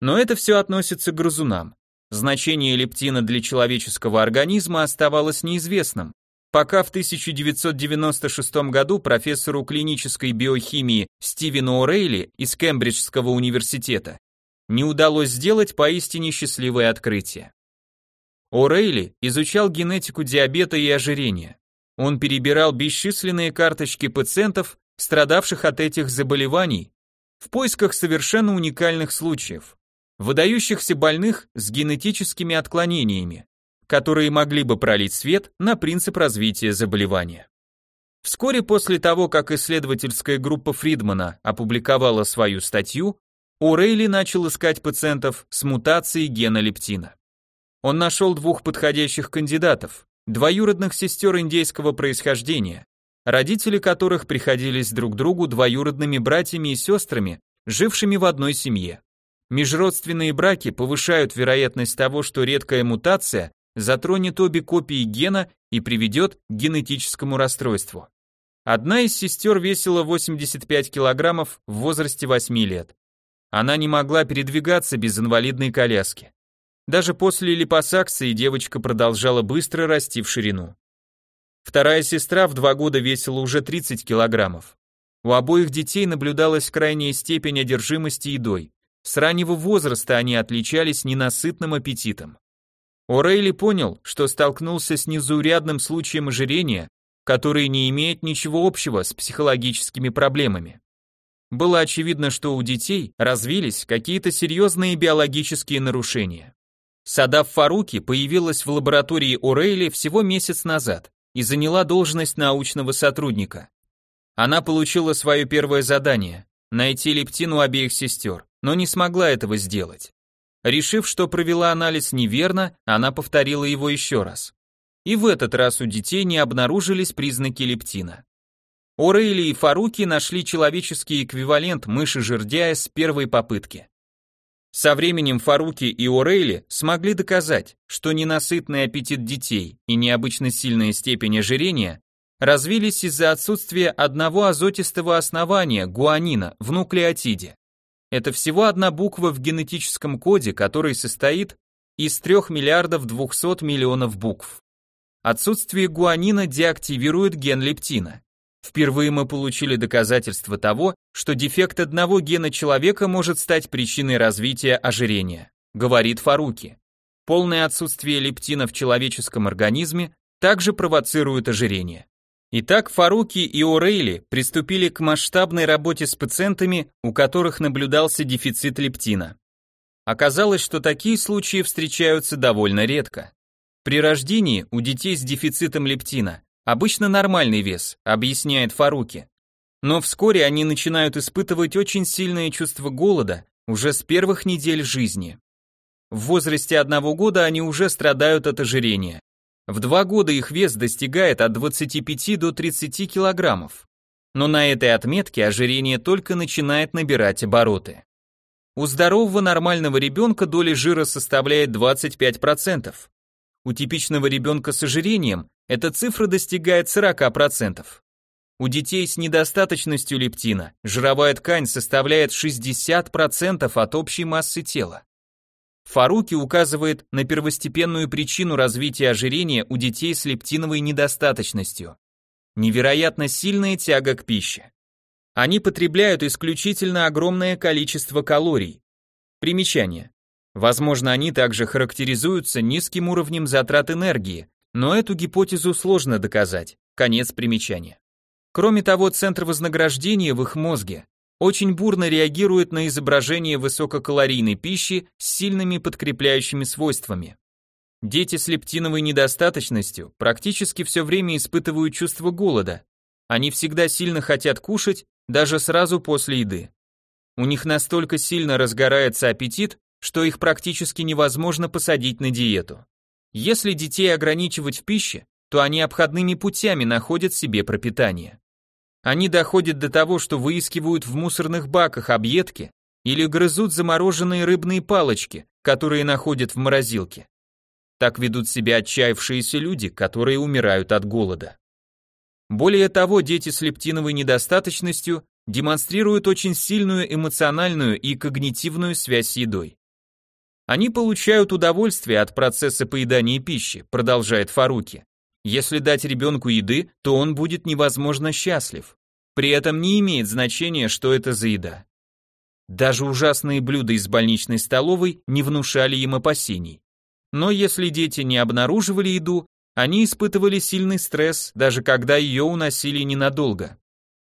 Но это все относится к грызунам. Значение лептина для человеческого организма оставалось неизвестным, пока в 1996 году профессору клинической биохимии Стивену О'Рейли из Кембриджского университета не удалось сделать поистине счастливое открытие. О'Рейли изучал генетику диабета и ожирения. Он перебирал бесчисленные карточки пациентов, страдавших от этих заболеваний, в поисках совершенно уникальных случаев, выдающихся больных с генетическими отклонениями, которые могли бы пролить свет на принцип развития заболевания. Вскоре после того, как исследовательская группа Фридмана опубликовала свою статью, О'Рейли начал искать пациентов с мутацией гена лептина. Он нашел двух подходящих кандидатов, двоюродных сестер индейского происхождения, родители которых приходились друг другу двоюродными братьями и сестрами, жившими в одной семье. Межродственные браки повышают вероятность того, что редкая мутация затронет обе копии гена и приведет к генетическому расстройству. Одна из сестер весила 85 килограммов в возрасте 8 лет. Она не могла передвигаться без инвалидной коляски. Даже после липосакции девочка продолжала быстро расти в ширину. Вторая сестра в два года весила уже 30 килограммов. У обоих детей наблюдалась крайняя степень одержимости едой. С раннего возраста они отличались ненасытным аппетитом. О'Рейли понял, что столкнулся с незаурядным случаем ожирения, который не имеет ничего общего с психологическими проблемами. Было очевидно, что у детей развились какие-то серьезные биологические нарушения. Садав Фаруки появилась в лаборатории О'Рейли всего месяц назад и заняла должность научного сотрудника. Она получила свое первое задание – найти лептин у обеих сестер, но не смогла этого сделать. Решив, что провела анализ неверно, она повторила его еще раз. И в этот раз у детей не обнаружились признаки лептина. О'Рейли и Фаруки нашли человеческий эквивалент мыши жердяя с первой попытки. Со временем Фаруки и Орейли смогли доказать, что ненасытный аппетит детей и необычно сильная степень ожирения развились из-за отсутствия одного азотистого основания гуанина в нуклеотиде. Это всего одна буква в генетическом коде, который состоит из 3 миллиардов 200 миллионов букв. Отсутствие гуанина деактивирует ген лептина. Впервые мы получили доказательство того, что дефект одного гена человека может стать причиной развития ожирения, говорит Фаруки. Полное отсутствие лептина в человеческом организме также провоцирует ожирение. Итак, Фаруки и О'Рейли приступили к масштабной работе с пациентами, у которых наблюдался дефицит лептина. Оказалось, что такие случаи встречаются довольно редко. При рождении у детей с дефицитом лептина Обычно нормальный вес, объясняет Фаруки. Но вскоре они начинают испытывать очень сильное чувство голода уже с первых недель жизни. В возрасте одного года они уже страдают от ожирения. В два года их вес достигает от 25 до 30 килограммов. Но на этой отметке ожирение только начинает набирать обороты. У здорового нормального ребенка доля жира составляет 25%. У типичного ребенка с ожирением эта цифра достигает 40%. У детей с недостаточностью лептина жировая ткань составляет 60% от общей массы тела. Фаруки указывает на первостепенную причину развития ожирения у детей с лептиновой недостаточностью. невероятно сильная тяга к пище. Они потребляют исключительно огромное количество калорий. Примечание. Возможно, они также характеризуются низким уровнем затрат энергии, но эту гипотезу сложно доказать. Конец примечания. Кроме того, центр вознаграждения в их мозге очень бурно реагирует на изображение высококалорийной пищи с сильными подкрепляющими свойствами. Дети с лептиновой недостаточностью практически все время испытывают чувство голода. Они всегда сильно хотят кушать, даже сразу после еды. У них настолько сильно разгорается аппетит, что их практически невозможно посадить на диету. Если детей ограничивать в пище, то они обходными путями находят себе пропитание. Они доходят до того, что выискивают в мусорных баках объедки или грызут замороженные рыбные палочки, которые находят в морозилке. Так ведут себя отчаявшиеся люди, которые умирают от голода. Более того, дети с лептиновой недостаточностью демонстрируют очень сильную эмоциональную и когнитивную связь с едой. Они получают удовольствие от процесса поедания пищи, продолжает Фаруки. Если дать ребенку еды, то он будет невозможно счастлив. При этом не имеет значения, что это за еда. Даже ужасные блюда из больничной столовой не внушали им опасений. Но если дети не обнаруживали еду, они испытывали сильный стресс, даже когда ее уносили ненадолго.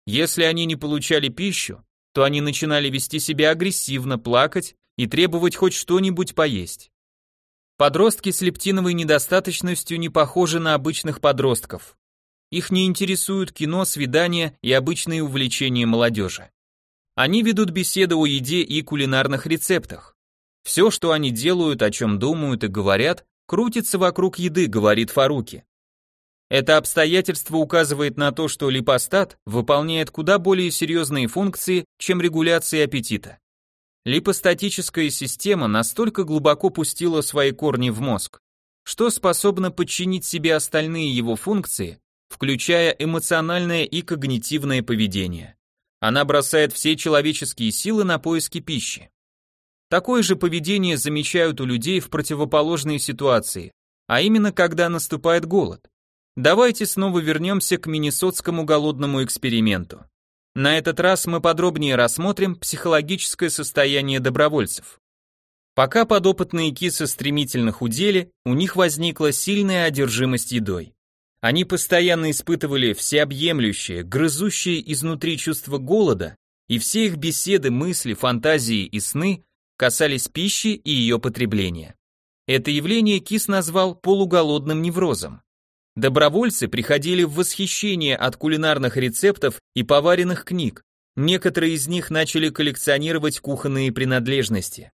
Если они не получали пищу, то они начинали вести себя агрессивно, плакать и требовать хоть что-нибудь поесть. Подростки с лептиновой недостаточностью не похожи на обычных подростков. Их не интересуют кино, свидания и обычные увлечения молодежи. Они ведут беседы о еде и кулинарных рецептах. Все, что они делают, о чем думают и говорят, крутится вокруг еды, говорит Фаруки. Это обстоятельство указывает на то, что липостат выполняет куда более серьезные функции, чем регуляция аппетита. Липостатическая система настолько глубоко пустила свои корни в мозг, что способна подчинить себе остальные его функции, включая эмоциональное и когнитивное поведение. Она бросает все человеческие силы на поиски пищи. Такое же поведение замечают у людей в противоположной ситуации, а именно когда наступает голод. Давайте снова вернемся к миннесотскому голодному эксперименту. На этот раз мы подробнее рассмотрим психологическое состояние добровольцев. Пока подопытные кисы стремительно худели, у них возникла сильная одержимость едой. Они постоянно испытывали всеобъемлющее, грызущее изнутри чувство голода, и все их беседы, мысли, фантазии и сны касались пищи и ее потребления. Это явление Кис назвал полуголодным неврозом. Добровольцы приходили в восхищение от кулинарных рецептов и поваренных книг. Некоторые из них начали коллекционировать кухонные принадлежности.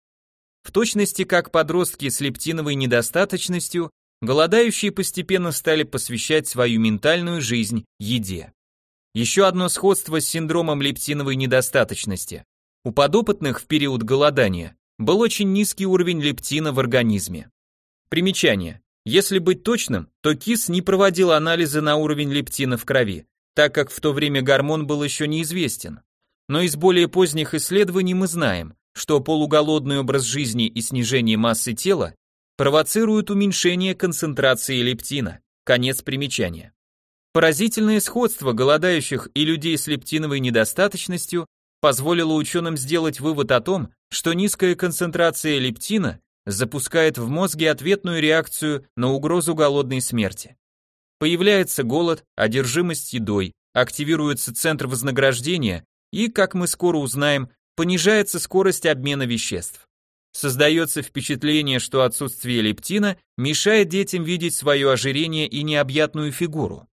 В точности как подростки с лептиновой недостаточностью, голодающие постепенно стали посвящать свою ментальную жизнь еде. Еще одно сходство с синдромом лептиновой недостаточности. У подопытных в период голодания был очень низкий уровень лептина в организме. Примечание. Если быть точным, то КИС не проводил анализы на уровень лептина в крови, так как в то время гормон был еще неизвестен. Но из более поздних исследований мы знаем, что полуголодный образ жизни и снижение массы тела провоцируют уменьшение концентрации лептина. Конец примечания. Поразительное сходство голодающих и людей с лептиновой недостаточностью позволило ученым сделать вывод о том, что низкая концентрация лептина запускает в мозге ответную реакцию на угрозу голодной смерти. Появляется голод, одержимость едой, активируется центр вознаграждения и, как мы скоро узнаем, понижается скорость обмена веществ. Создается впечатление, что отсутствие лептина мешает детям видеть свое ожирение и необъятную фигуру.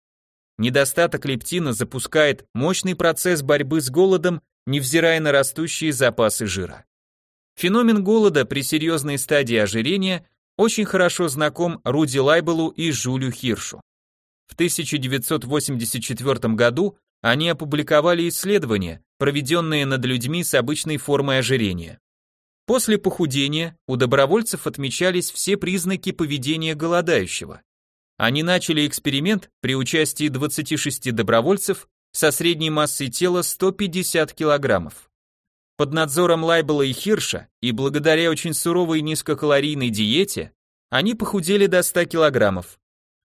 Недостаток лептина запускает мощный процесс борьбы с голодом невзирая на растущие запасы жира. Феномен голода при серьезной стадии ожирения очень хорошо знаком Руди Лайбелу и Жюлю Хиршу. В 1984 году они опубликовали исследования, проведенные над людьми с обычной формой ожирения. После похудения у добровольцев отмечались все признаки поведения голодающего. Они начали эксперимент при участии 26 добровольцев со средней массой тела 150 килограммов. Под надзором Лайбела и Хирша и благодаря очень суровой низкокалорийной диете они похудели до 100 килограммов.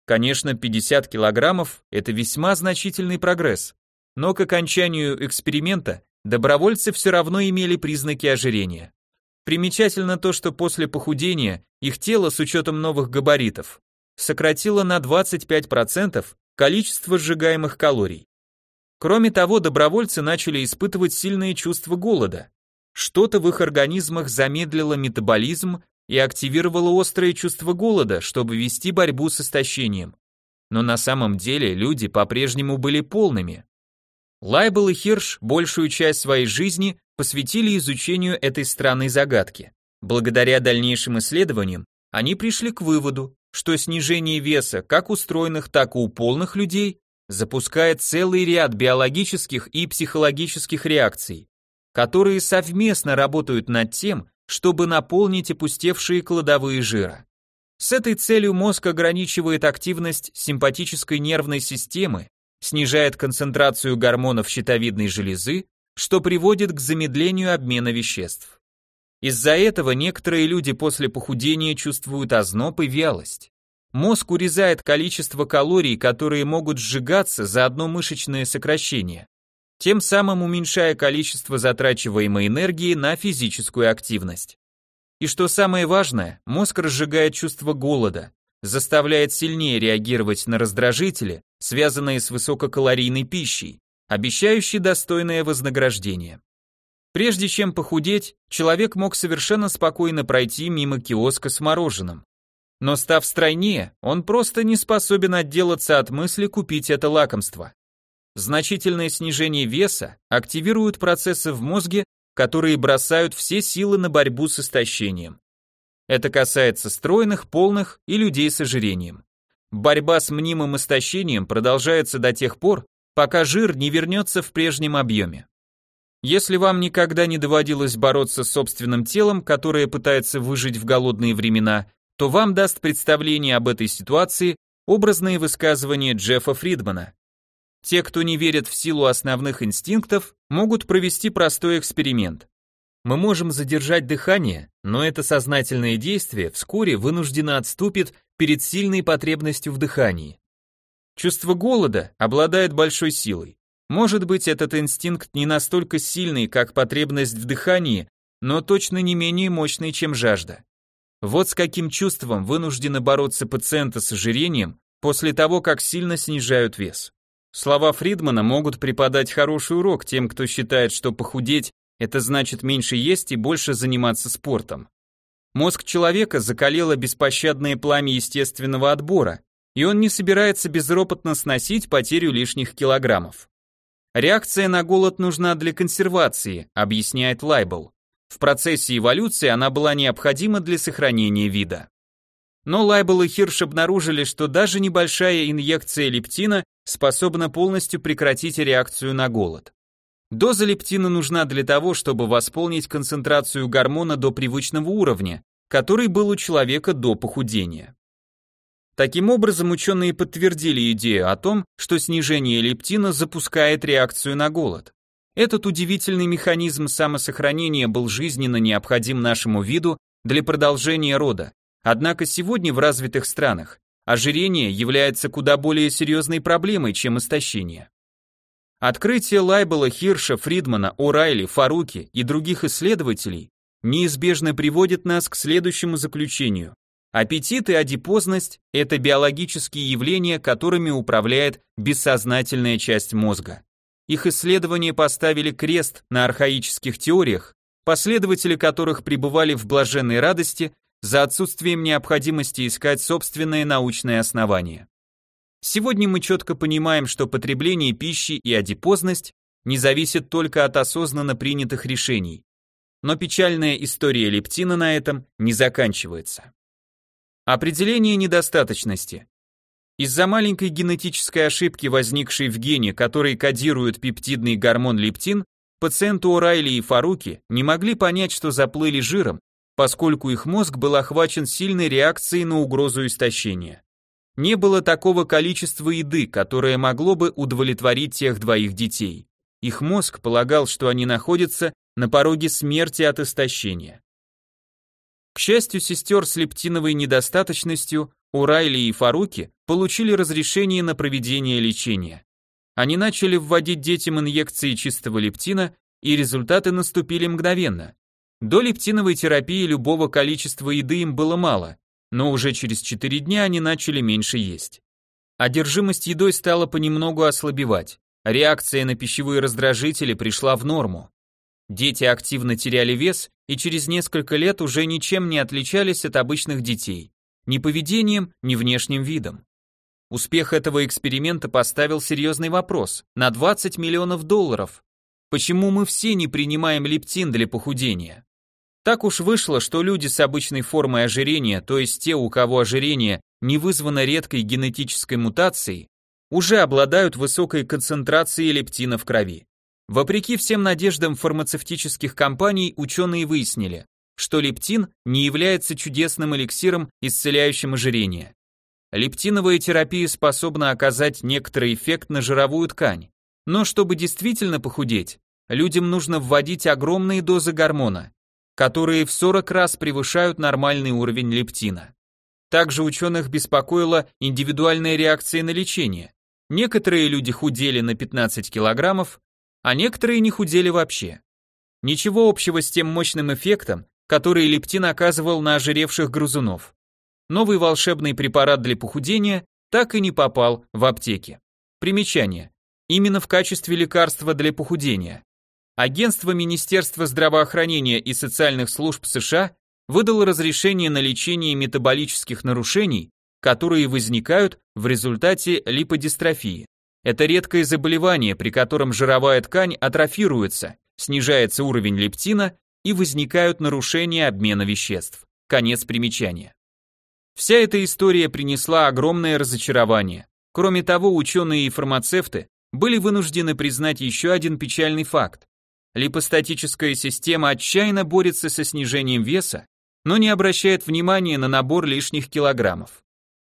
Конечно, 50 килограммов – это весьма значительный прогресс, но к окончанию эксперимента добровольцы все равно имели признаки ожирения. Примечательно то, что после похудения их тело с учетом новых габаритов сократило на 25% количество сжигаемых калорий. Кроме того, добровольцы начали испытывать сильные чувства голода. Что-то в их организмах замедлило метаболизм и активировало острое чувство голода, чтобы вести борьбу с истощением. Но на самом деле люди по-прежнему были полными. Лайбл и Хирш большую часть своей жизни посвятили изучению этой странной загадки. Благодаря дальнейшим исследованиям они пришли к выводу, что снижение веса как у стройных, так и у полных людей запускает целый ряд биологических и психологических реакций, которые совместно работают над тем, чтобы наполнить опустевшие кладовые жира. С этой целью мозг ограничивает активность симпатической нервной системы, снижает концентрацию гормонов щитовидной железы, что приводит к замедлению обмена веществ. Из-за этого некоторые люди после похудения чувствуют озноб и вялость. Мозг урезает количество калорий, которые могут сжигаться за одно мышечное сокращение тем самым уменьшая количество затрачиваемой энергии на физическую активность. И что самое важное, мозг разжигает чувство голода, заставляет сильнее реагировать на раздражители, связанные с высококалорийной пищей, обещающей достойное вознаграждение. Прежде чем похудеть, человек мог совершенно спокойно пройти мимо киоска с мороженым. Но став стройнее, он просто не способен отделаться от мысли купить это лакомство. Значительное снижение веса активирует процессы в мозге, которые бросают все силы на борьбу с истощением. Это касается стройных, полных и людей с ожирением. Борьба с мнимым истощением продолжается до тех пор, пока жир не вернется в прежнем объеме. Если вам никогда не доводилось бороться с собственным телом, которое пытается выжить в голодные времена, то вам даст представление об этой ситуации образные высказывания Джеффа Фридмана. Те, кто не верит в силу основных инстинктов, могут провести простой эксперимент. Мы можем задержать дыхание, но это сознательное действие вскоре вынужденно отступит перед сильной потребностью в дыхании. Чувство голода обладает большой силой. Может быть, этот инстинкт не настолько сильный, как потребность в дыхании, но точно не менее мощный, чем жажда. Вот с каким чувством вынуждены бороться пациенты с ожирением после того, как сильно снижают вес. Слова Фридмана могут преподать хороший урок тем, кто считает, что похудеть – это значит меньше есть и больше заниматься спортом. Мозг человека закалило беспощадное пламя естественного отбора, и он не собирается безропотно сносить потерю лишних килограммов. Реакция на голод нужна для консервации, объясняет Лайбл. В процессе эволюции она была необходима для сохранения вида. Но Лайбл и Хирш обнаружили, что даже небольшая инъекция лептина способна полностью прекратить реакцию на голод. Доза лептина нужна для того, чтобы восполнить концентрацию гормона до привычного уровня, который был у человека до похудения. Таким образом, ученые подтвердили идею о том, что снижение лептина запускает реакцию на голод. Этот удивительный механизм самосохранения был жизненно необходим нашему виду для продолжения рода. Однако сегодня в развитых странах ожирение является куда более серьезной проблемой, чем истощение. Открытие Лайбела, Хирша, Фридмана, О'Райли, Фаруки и других исследователей неизбежно приводит нас к следующему заключению. Аппетит и адипозность – это биологические явления, которыми управляет бессознательная часть мозга. Их исследования поставили крест на архаических теориях, последователи которых пребывали в блаженной радости за отсутствием необходимости искать собственное научное основание. Сегодня мы четко понимаем, что потребление пищи и адипозность не зависят только от осознанно принятых решений. Но печальная история лептина на этом не заканчивается. Определение недостаточности. Из-за маленькой генетической ошибки, возникшей в гене, который кодирует пептидный гормон лептин, пациенты О'Райли и Фаруки не могли понять, что заплыли жиром, поскольку их мозг был охвачен сильной реакцией на угрозу истощения. Не было такого количества еды, которое могло бы удовлетворить тех двоих детей. Их мозг полагал, что они находятся на пороге смерти от истощения. К счастью, сестер с лептиновой недостаточностью Урайли и Фаруки получили разрешение на проведение лечения. Они начали вводить детям инъекции чистого лептина, и результаты наступили мгновенно. До лептиновой терапии любого количества еды им было мало, но уже через 4 дня они начали меньше есть. Одержимость едой стала понемногу ослабевать. Реакция на пищевые раздражители пришла в норму. Дети активно теряли вес и через несколько лет уже ничем не отличались от обычных детей. Ни поведением, ни внешним видом. Успех этого эксперимента поставил серьезный вопрос. На 20 миллионов долларов. Почему мы все не принимаем лептин для похудения? Так уж вышло, что люди с обычной формой ожирения, то есть те, у кого ожирение не вызвано редкой генетической мутацией, уже обладают высокой концентрацией лептина в крови. Вопреки всем надеждам фармацевтических компаний, ученые выяснили, что лептин не является чудесным эликсиром, исцеляющим ожирение. Лептиновая терапия способна оказать некоторый эффект на жировую ткань, но чтобы действительно похудеть, людям нужно вводить огромные дозы гормона, которые в 40 раз превышают нормальный уровень лептина. Также ученых беспокоила индивидуальная реакция на лечение. Некоторые люди худели на 15 килограммов, а некоторые не худели вообще. Ничего общего с тем мощным эффектом, который лептин оказывал на ожиревших грызунов. Новый волшебный препарат для похудения так и не попал в аптеки. Примечание. Именно в качестве лекарства для похудения. Агентство Министерства здравоохранения и социальных служб США выдало разрешение на лечение метаболических нарушений, которые возникают в результате липодистрофии. Это редкое заболевание, при котором жировая ткань атрофируется, снижается уровень лептина и возникают нарушения обмена веществ. Конец примечания. Вся эта история принесла огромное разочарование. Кроме того, ученые и фармацевты были вынуждены признать еще один печальный факт. Липостатическая система отчаянно борется со снижением веса, но не обращает внимания на набор лишних килограммов.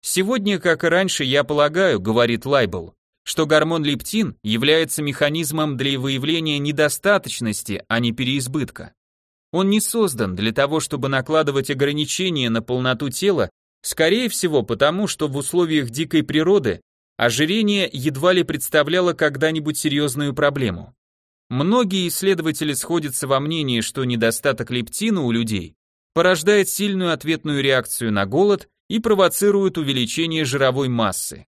Сегодня, как и раньше, я полагаю, говорит Лайбл, что гормон лептин является механизмом для выявления недостаточности, а не переизбытка. Он не создан для того, чтобы накладывать ограничения на полноту тела, скорее всего потому, что в условиях дикой природы ожирение едва ли представляло когда-нибудь серьезную проблему. Многие исследователи сходятся во мнении, что недостаток лептина у людей порождает сильную ответную реакцию на голод и провоцирует увеличение жировой массы.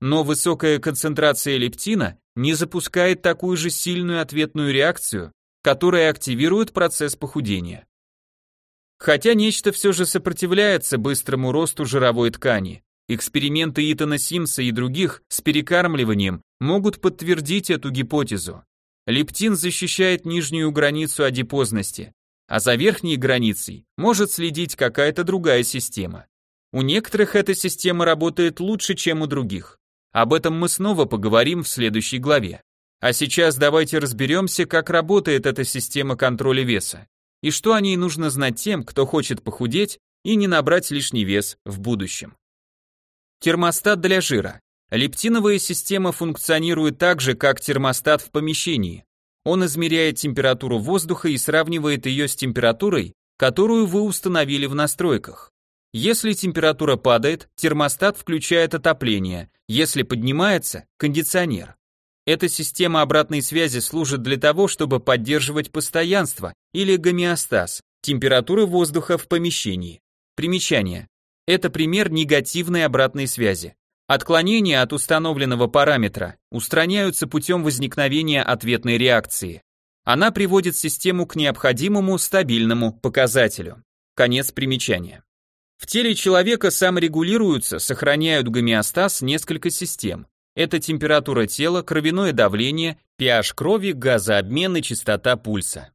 Но высокая концентрация лептина не запускает такую же сильную ответную реакцию, которая активирует процесс похудения. Хотя нечто все же сопротивляется быстрому росту жировой ткани. Эксперименты Итана Симса и других с перекармливанием могут подтвердить эту гипотезу. Лептин защищает нижнюю границу адипозности, а за верхней границей может следить какая-то другая система. У некоторых эта система работает лучше, чем у других. Об этом мы снова поговорим в следующей главе. А сейчас давайте разберемся, как работает эта система контроля веса, и что о ней нужно знать тем, кто хочет похудеть и не набрать лишний вес в будущем. Термостат для жира. Лептиновая система функционирует так же, как термостат в помещении. Он измеряет температуру воздуха и сравнивает ее с температурой, которую вы установили в настройках. Если температура падает, термостат включает отопление, если поднимается – кондиционер. Эта система обратной связи служит для того, чтобы поддерживать постоянство или гомеостаз температуры воздуха в помещении. Примечание. Это пример негативной обратной связи. Отклонения от установленного параметра устраняются путем возникновения ответной реакции. Она приводит систему к необходимому стабильному показателю. Конец примечания. В теле человека саморегулируются, сохраняют гомеостаз несколько систем. Это температура тела, кровяное давление, pH крови, газообмен и частота пульса.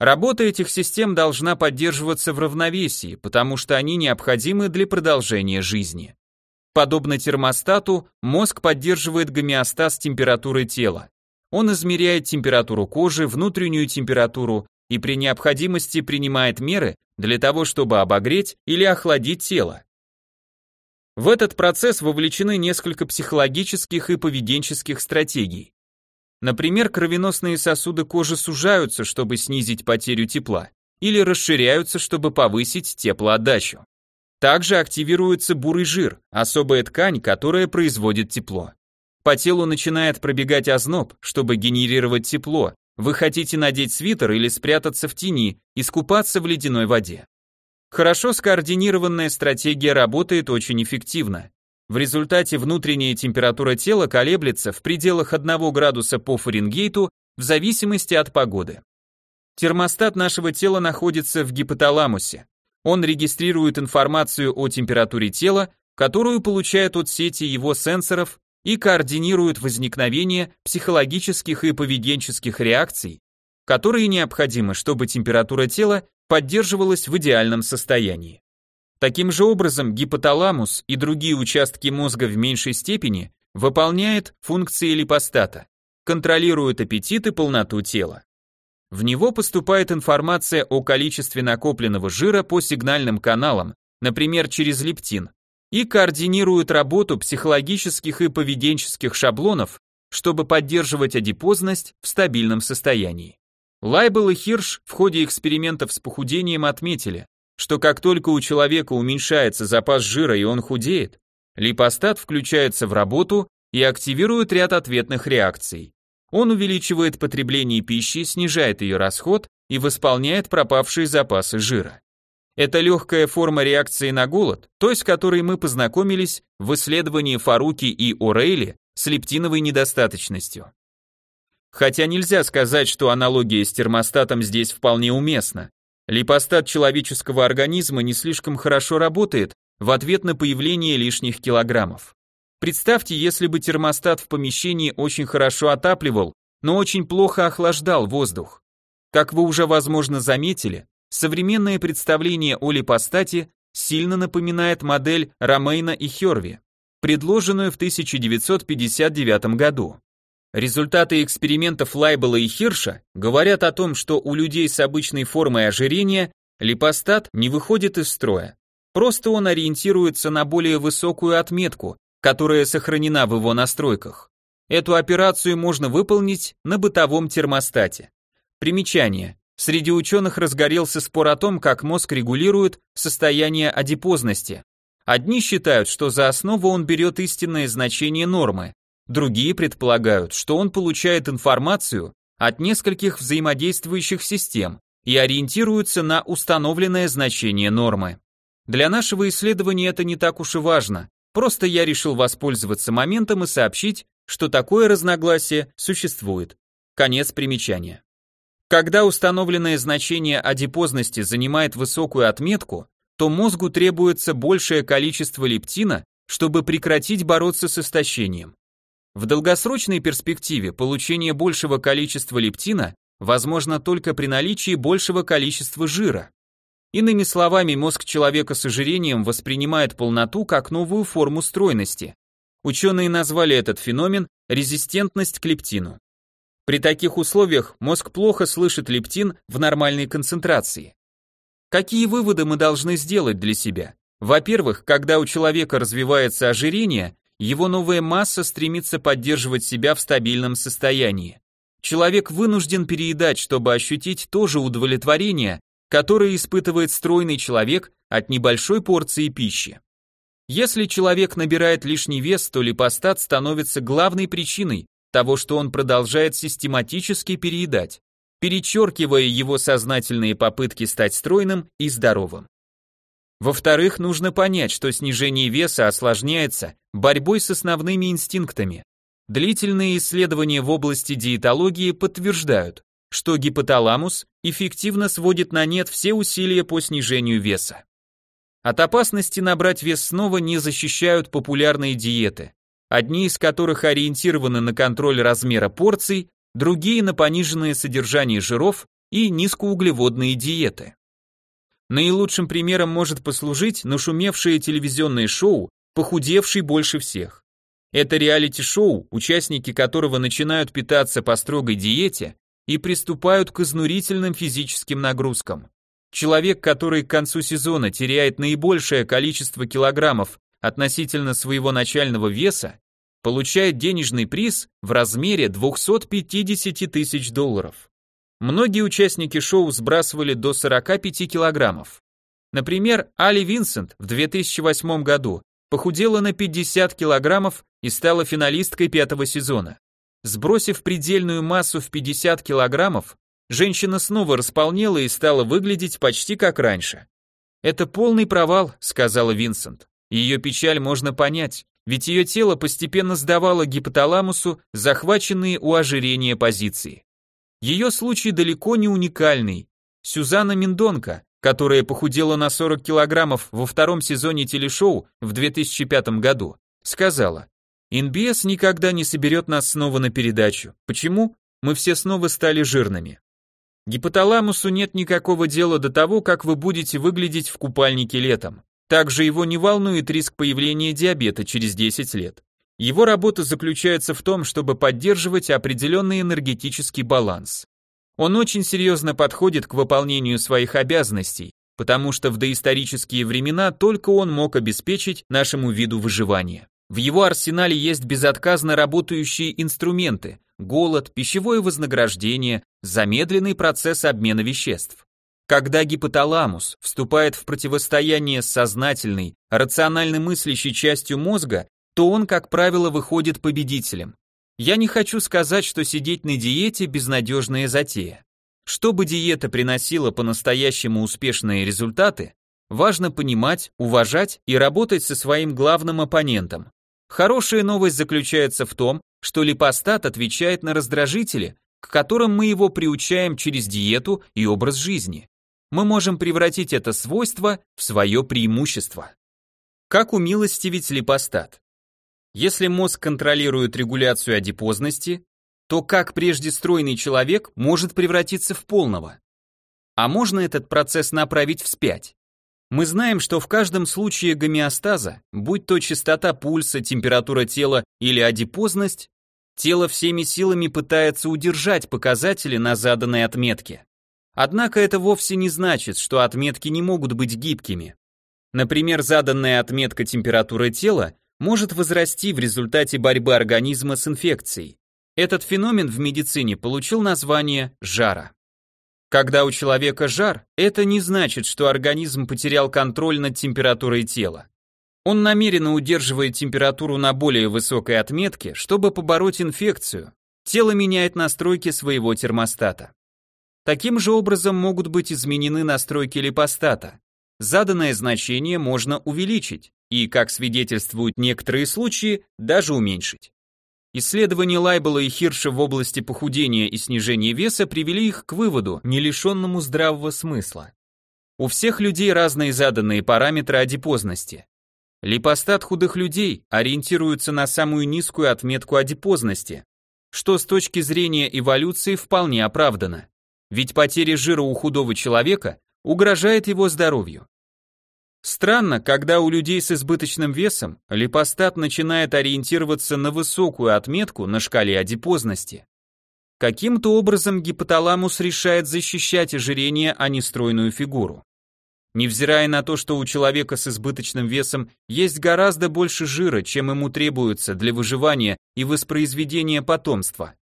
Работа этих систем должна поддерживаться в равновесии, потому что они необходимы для продолжения жизни. Подобно термостату, мозг поддерживает гомеостаз температуры тела. Он измеряет температуру кожи, внутреннюю температуру и при необходимости принимает меры для того, чтобы обогреть или охладить тело. В этот процесс вовлечены несколько психологических и поведенческих стратегий. Например, кровеносные сосуды кожи сужаются, чтобы снизить потерю тепла, или расширяются, чтобы повысить теплоотдачу. Также активируется бурый жир, особая ткань, которая производит тепло. По телу начинает пробегать озноб, чтобы генерировать тепло. Вы хотите надеть свитер или спрятаться в тени, искупаться в ледяной воде. Хорошо скоординированная стратегия работает очень эффективно. В результате внутренняя температура тела колеблется в пределах 1 градуса по Фаренгейту в зависимости от погоды. Термостат нашего тела находится в гипоталамусе. Он регистрирует информацию о температуре тела, которую получает от сети его сенсоров и координирует возникновение психологических и поведенческих реакций, которые необходимы, чтобы температура тела поддерживалась в идеальном состоянии. Таким же образом, гипоталамус и другие участки мозга в меньшей степени выполняют функции липостата, контролируют аппетит и полноту тела. В него поступает информация о количестве накопленного жира по сигнальным каналам, например, через лептин, и координирует работу психологических и поведенческих шаблонов, чтобы поддерживать адипозность в стабильном состоянии. Лайбл и Хирш в ходе экспериментов с похудением отметили, что как только у человека уменьшается запас жира и он худеет, липостат включается в работу и активирует ряд ответных реакций. Он увеличивает потребление пищи, снижает ее расход и восполняет пропавшие запасы жира. Это легкая форма реакции на голод, той, с которой мы познакомились в исследовании Фаруки и Орейли с лептиновой недостаточностью. Хотя нельзя сказать, что аналогия с термостатом здесь вполне уместна. Липостат человеческого организма не слишком хорошо работает в ответ на появление лишних килограммов. Представьте, если бы термостат в помещении очень хорошо отапливал, но очень плохо охлаждал воздух. Как вы уже возможно заметили, современное представление о липостате сильно напоминает модель Ромейна и Херви, предложенную в 1959 году. Результаты экспериментов Лайбела и Хирша говорят о том, что у людей с обычной формой ожирения липостат не выходит из строя. Просто он ориентируется на более высокую отметку, которая сохранена в его настройках. Эту операцию можно выполнить на бытовом термостате. Примечание. Среди ученых разгорелся спор о том, как мозг регулирует состояние адипозности. Одни считают, что за основу он берет истинное значение нормы, другие предполагают, что он получает информацию от нескольких взаимодействующих систем и ориентируется на установленное значение нормы. Для нашего исследования это не так уж и важно, Просто я решил воспользоваться моментом и сообщить, что такое разногласие существует. Конец примечания. Когда установленное значение адипозности занимает высокую отметку, то мозгу требуется большее количество лептина, чтобы прекратить бороться с истощением. В долгосрочной перспективе получение большего количества лептина возможно только при наличии большего количества жира. Иными словами, мозг человека с ожирением воспринимает полноту как новую форму стройности. Ученые назвали этот феномен резистентность к лептину. При таких условиях мозг плохо слышит лептин в нормальной концентрации. Какие выводы мы должны сделать для себя? Во-первых, когда у человека развивается ожирение, его новая масса стремится поддерживать себя в стабильном состоянии. Человек вынужден переедать, чтобы ощутить то же удовлетворение, которые испытывает стройный человек от небольшой порции пищи. Если человек набирает лишний вес, то липостат становится главной причиной того, что он продолжает систематически переедать, перечеркивая его сознательные попытки стать стройным и здоровым. Во-вторых, нужно понять, что снижение веса осложняется борьбой с основными инстинктами. Длительные исследования в области диетологии подтверждают, что гипоталамус эффективно сводит на нет все усилия по снижению веса. От опасности набрать вес снова не защищают популярные диеты, одни из которых ориентированы на контроль размера порций, другие на пониженное содержание жиров и низкоуглеводные диеты. Наилучшим примером может послужить нашумевшее телевизионное шоу «Похудевший больше всех». Это реалити-шоу, участники которого начинают питаться по строгой диете и приступают к изнурительным физическим нагрузкам. Человек, который к концу сезона теряет наибольшее количество килограммов относительно своего начального веса, получает денежный приз в размере 250 тысяч долларов. Многие участники шоу сбрасывали до 45 килограммов. Например, Али Винсент в 2008 году похудела на 50 килограммов и стала финалисткой пятого сезона. Сбросив предельную массу в 50 килограммов, женщина снова располнела и стала выглядеть почти как раньше. «Это полный провал», — сказала Винсент. Ее печаль можно понять, ведь ее тело постепенно сдавало гипоталамусу захваченные у ожирения позиции. Ее случай далеко не уникальный. Сюзанна Миндонка, которая похудела на 40 килограммов во втором сезоне телешоу в 2005 году, сказала, «Инбес никогда не соберет нас снова на передачу. Почему? Мы все снова стали жирными». Гипоталамусу нет никакого дела до того, как вы будете выглядеть в купальнике летом. Также его не волнует риск появления диабета через 10 лет. Его работа заключается в том, чтобы поддерживать определенный энергетический баланс. Он очень серьезно подходит к выполнению своих обязанностей, потому что в доисторические времена только он мог обеспечить нашему виду выживание. В его арсенале есть безотказно работающие инструменты – голод, пищевое вознаграждение, замедленный процесс обмена веществ. Когда гипоталамус вступает в противостояние с сознательной, рационально мыслящей частью мозга, то он, как правило, выходит победителем. Я не хочу сказать, что сидеть на диете – безнадежная затея. Чтобы диета приносила по-настоящему успешные результаты, важно понимать, уважать и работать со своим главным оппонентом. Хорошая новость заключается в том, что липостат отвечает на раздражители, к которым мы его приучаем через диету и образ жизни. Мы можем превратить это свойство в свое преимущество. Как умилостивить липостат? Если мозг контролирует регуляцию адипозности, то как прежде стройный человек может превратиться в полного? А можно этот процесс направить вспять? Мы знаем, что в каждом случае гомеостаза, будь то частота пульса, температура тела или адипозность, тело всеми силами пытается удержать показатели на заданной отметке. Однако это вовсе не значит, что отметки не могут быть гибкими. Например, заданная отметка температуры тела может возрасти в результате борьбы организма с инфекцией. Этот феномен в медицине получил название жара. Когда у человека жар, это не значит, что организм потерял контроль над температурой тела. Он намеренно удерживает температуру на более высокой отметке, чтобы побороть инфекцию. Тело меняет настройки своего термостата. Таким же образом могут быть изменены настройки липостата. Заданное значение можно увеличить и, как свидетельствуют некоторые случаи, даже уменьшить. Исследования Лайбела и Хирша в области похудения и снижения веса привели их к выводу, не лишенному здравого смысла. У всех людей разные заданные параметры адипозности. Липостат худых людей ориентируется на самую низкую отметку адипозности, что с точки зрения эволюции вполне оправдано. Ведь потеря жира у худого человека угрожает его здоровью. Странно, когда у людей с избыточным весом липостат начинает ориентироваться на высокую отметку на шкале адипозности. Каким-то образом гипоталамус решает защищать ожирение, а не стройную фигуру. Невзирая на то, что у человека с избыточным весом есть гораздо больше жира, чем ему требуется для выживания и воспроизведения потомства.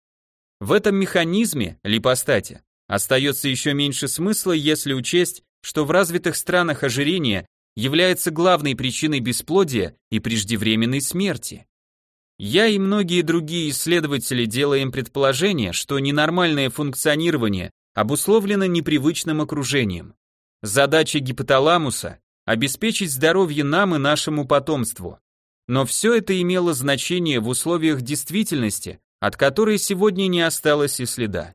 В этом механизме, липостате, остается еще меньше смысла, если учесть, что в развитых странах ожирение является главной причиной бесплодия и преждевременной смерти. Я и многие другие исследователи делаем предположение, что ненормальное функционирование обусловлено непривычным окружением. Задача гипоталамуса – обеспечить здоровье нам и нашему потомству. Но все это имело значение в условиях действительности, от которой сегодня не осталось и следа.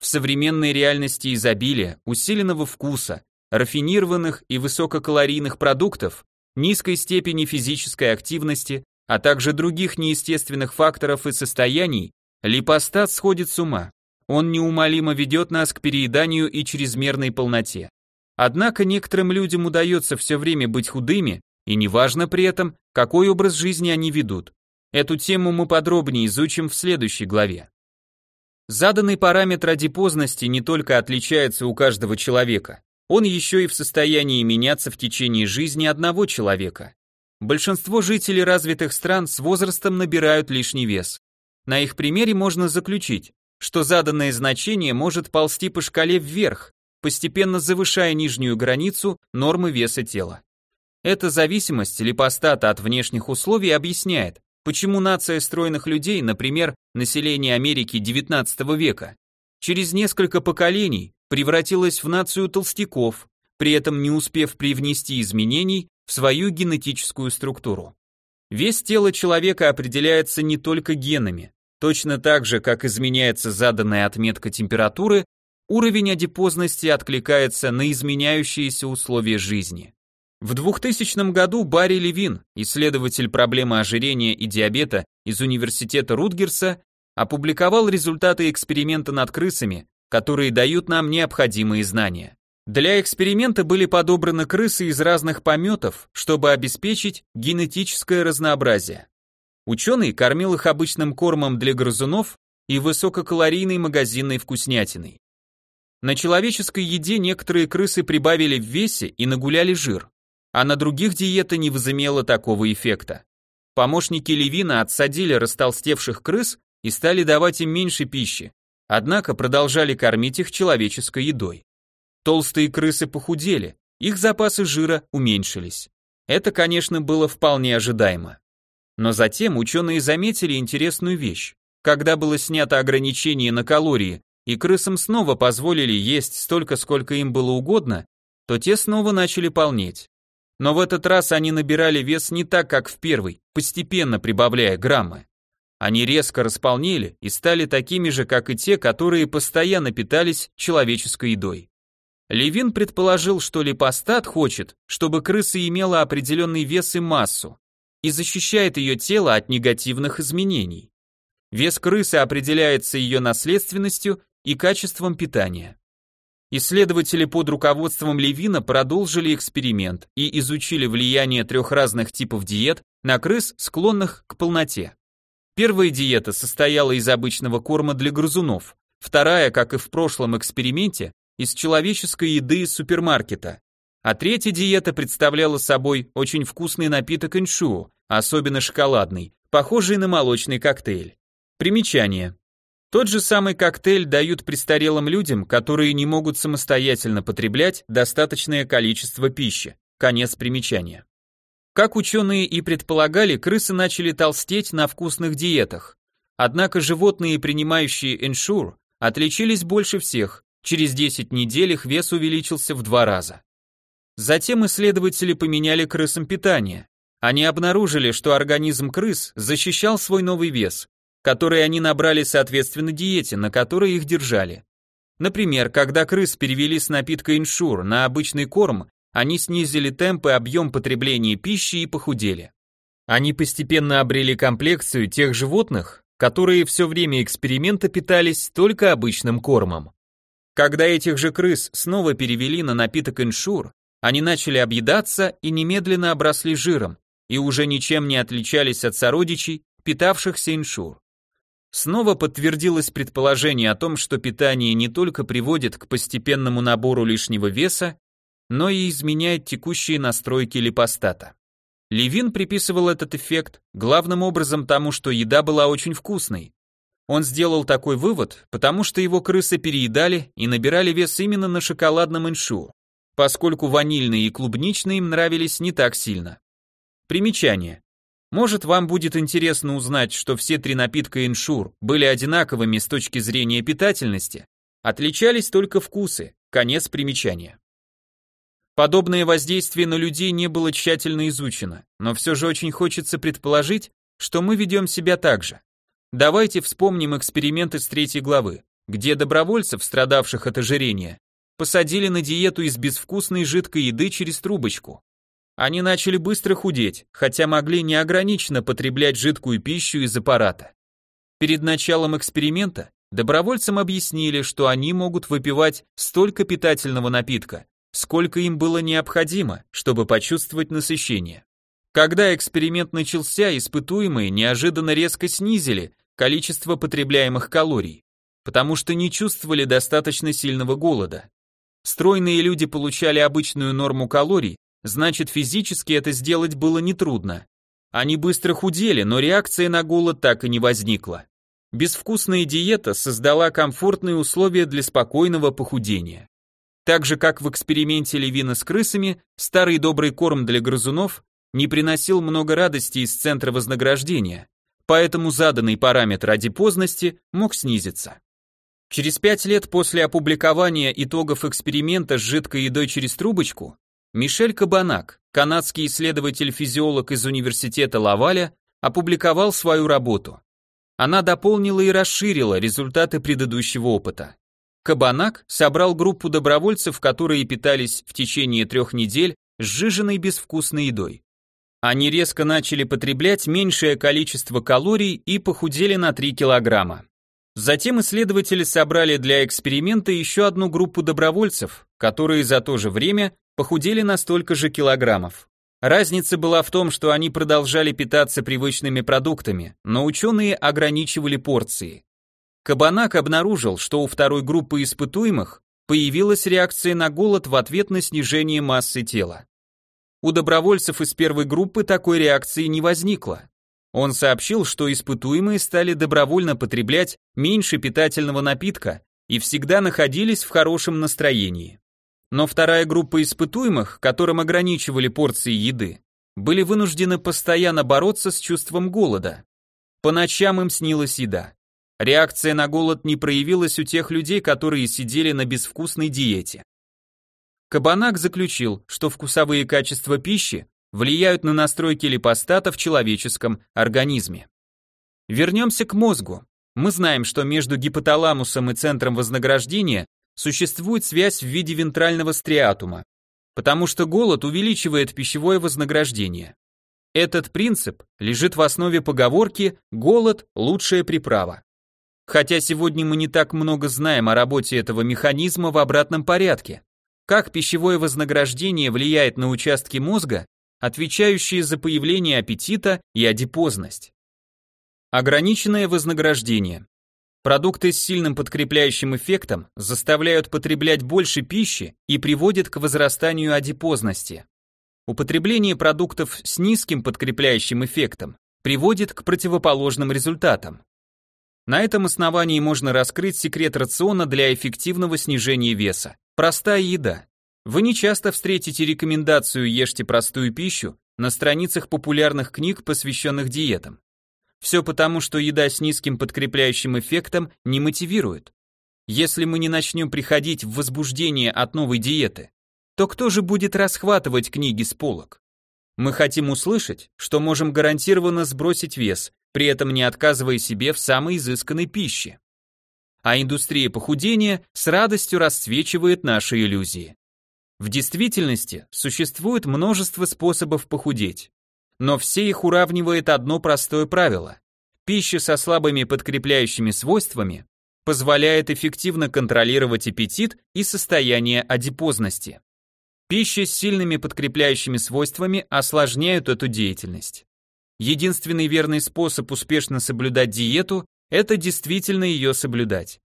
В современной реальности изобилия, усиленного вкуса, рафинированных и высококалорийных продуктов, низкой степени физической активности, а также других неестественных факторов и состояний, липостат сходит с ума. Он неумолимо ведет нас к перееданию и чрезмерной полноте. Однако некоторым людям удается все время быть худыми, и неважно при этом, какой образ жизни они ведут. Эту тему мы подробнее изучим в следующей главе. Заданный параметр адипозности не только отличается у каждого человека, он еще и в состоянии меняться в течение жизни одного человека. Большинство жителей развитых стран с возрастом набирают лишний вес. На их примере можно заключить, что заданное значение может ползти по шкале вверх, постепенно завышая нижнюю границу нормы веса тела. Эта зависимость липостата от внешних условий объясняет, почему нация стройных людей, например, население Америки XIX века, через несколько поколений превратилась в нацию толстяков, при этом не успев привнести изменений в свою генетическую структуру. Вес тела человека определяется не только генами. Точно так же, как изменяется заданная отметка температуры, уровень адипозности откликается на изменяющиеся условия жизни. В 2000 году Барри Левин, исследователь проблемы ожирения и диабета из университета Рутгерса, опубликовал результаты эксперимента над крысами, которые дают нам необходимые знания. Для эксперимента были подобраны крысы из разных пометов, чтобы обеспечить генетическое разнообразие. Ученый кормил их обычным кормом для грызунов и высококалорийной магазинной вкуснятиной. На человеческой еде некоторые крысы прибавили в весе и нагуляли жир, а на других диета не возымела такого эффекта. Помощники Левина отсадили растолстевших крыс и стали давать им меньше пищи, однако продолжали кормить их человеческой едой. Толстые крысы похудели, их запасы жира уменьшились. Это, конечно, было вполне ожидаемо. Но затем ученые заметили интересную вещь. Когда было снято ограничение на калории, и крысам снова позволили есть столько, сколько им было угодно, то те снова начали полнеть. Но в этот раз они набирали вес не так, как в первый, постепенно прибавляя граммы. Они резко располнели и стали такими же, как и те, которые постоянно питались человеческой едой. Левин предположил, что липостат хочет, чтобы крыса имела определенный вес и массу, и защищает ее тело от негативных изменений. Вес крысы определяется ее наследственностью и качеством питания. Исследователи под руководством Левина продолжили эксперимент и изучили влияние трех разных типов диет на крыс, склонных к полноте. Первая диета состояла из обычного корма для грызунов, вторая, как и в прошлом эксперименте, из человеческой еды из супермаркета. А третья диета представляла собой очень вкусный напиток иншу, особенно шоколадный, похожий на молочный коктейль. Примечание. Тот же самый коктейль дают престарелым людям, которые не могут самостоятельно потреблять достаточное количество пищи. Конец примечания. Как ученые и предполагали, крысы начали толстеть на вкусных диетах. Однако животные, принимающие эншур, отличились больше всех, Через 10 недель их вес увеличился в два раза. Затем исследователи поменяли крысам питание. Они обнаружили, что организм крыс защищал свой новый вес, который они набрали соответственно диете, на которой их держали. Например, когда крыс перевели с напитка иншур на обычный корм, они снизили темп и объем потребления пищи и похудели. Они постепенно обрели комплекцию тех животных, которые все время эксперимента питались только обычным кормом. Когда этих же крыс снова перевели на напиток иншур, они начали объедаться и немедленно обросли жиром, и уже ничем не отличались от сородичей, питавшихся иншур. Снова подтвердилось предположение о том, что питание не только приводит к постепенному набору лишнего веса, но и изменяет текущие настройки липостата. Левин приписывал этот эффект главным образом тому, что еда была очень вкусной, он сделал такой вывод, потому что его крысы переедали и набирали вес именно на шоколадном иншу, поскольку ванильные и клубничные им нравились не так сильно. Примечание. Может, вам будет интересно узнать, что все три напитка иншур были одинаковыми с точки зрения питательности, отличались только вкусы. Конец примечания. Подобное воздействие на людей не было тщательно изучено, но все же очень хочется предположить, что мы ведем себя так же. Давайте вспомним эксперимент из третьей главы, где добровольцев, страдавших от ожирения, посадили на диету из безвкусной жидкой еды через трубочку. Они начали быстро худеть, хотя могли неограниченно потреблять жидкую пищу из аппарата. Перед началом эксперимента добровольцам объяснили, что они могут выпивать столько питательного напитка, сколько им было необходимо, чтобы почувствовать насыщение. Когда эксперимент начался, испытуемые неожиданно резко снизили количество потребляемых калорий, потому что не чувствовали достаточно сильного голода. Стройные люди получали обычную норму калорий, значит физически это сделать было нетрудно. Они быстро худели, но реакция на голод так и не возникла. Безвкусная диета создала комфортные условия для спокойного похудения. Так же, как в эксперименте Левина с крысами, старый добрый корм для грызунов не приносил много радости из центра вознаграждения, поэтому заданный параметр адипозности мог снизиться. Через пять лет после опубликования итогов эксперимента с жидкой едой через трубочку, Мишель Кабанак, канадский исследователь-физиолог из университета Лаваля, опубликовал свою работу. Она дополнила и расширила результаты предыдущего опыта. Кабанак собрал группу добровольцев, которые питались в течение трех недель сжиженной безвкусной едой. Они резко начали потреблять меньшее количество калорий и похудели на 3 килограмма. Затем исследователи собрали для эксперимента еще одну группу добровольцев, которые за то же время похудели на столько же килограммов. Разница была в том, что они продолжали питаться привычными продуктами, но ученые ограничивали порции. Кабанак обнаружил, что у второй группы испытуемых появилась реакция на голод в ответ на снижение массы тела. У добровольцев из первой группы такой реакции не возникло. Он сообщил, что испытуемые стали добровольно потреблять меньше питательного напитка и всегда находились в хорошем настроении. Но вторая группа испытуемых, которым ограничивали порции еды, были вынуждены постоянно бороться с чувством голода. По ночам им снилась еда. Реакция на голод не проявилась у тех людей, которые сидели на безвкусной диете. Кабанак заключил, что вкусовые качества пищи влияют на настройки липостата в человеческом организме. Вернемся к мозгу. Мы знаем, что между гипоталамусом и центром вознаграждения существует связь в виде вентрального стриатума, потому что голод увеличивает пищевое вознаграждение. Этот принцип лежит в основе поговорки «голод – лучшая приправа». Хотя сегодня мы не так много знаем о работе этого механизма в обратном порядке. Как пищевое вознаграждение влияет на участки мозга, отвечающие за появление аппетита и адипозность. Ограниченное вознаграждение. Продукты с сильным подкрепляющим эффектом заставляют потреблять больше пищи и приводят к возрастанию адипозности. Употребление продуктов с низким подкрепляющим эффектом приводит к противоположным результатам. На этом основании можно раскрыть секрет рациона для эффективного снижения веса. Простая еда. Вы не часто встретите рекомендацию «Ешьте простую пищу» на страницах популярных книг, посвященных диетам. Все потому, что еда с низким подкрепляющим эффектом не мотивирует. Если мы не начнем приходить в возбуждение от новой диеты, то кто же будет расхватывать книги с полок? Мы хотим услышать, что можем гарантированно сбросить вес, при этом не отказывая себе в самой изысканной пище. А индустрия похудения с радостью расцвечивает наши иллюзии. В действительности существует множество способов похудеть но все их уравнивает одно простое правило. Пища со слабыми подкрепляющими свойствами позволяет эффективно контролировать аппетит и состояние адипозности. Пища с сильными подкрепляющими свойствами осложняют эту деятельность. Единственный верный способ успешно соблюдать диету – это действительно ее соблюдать.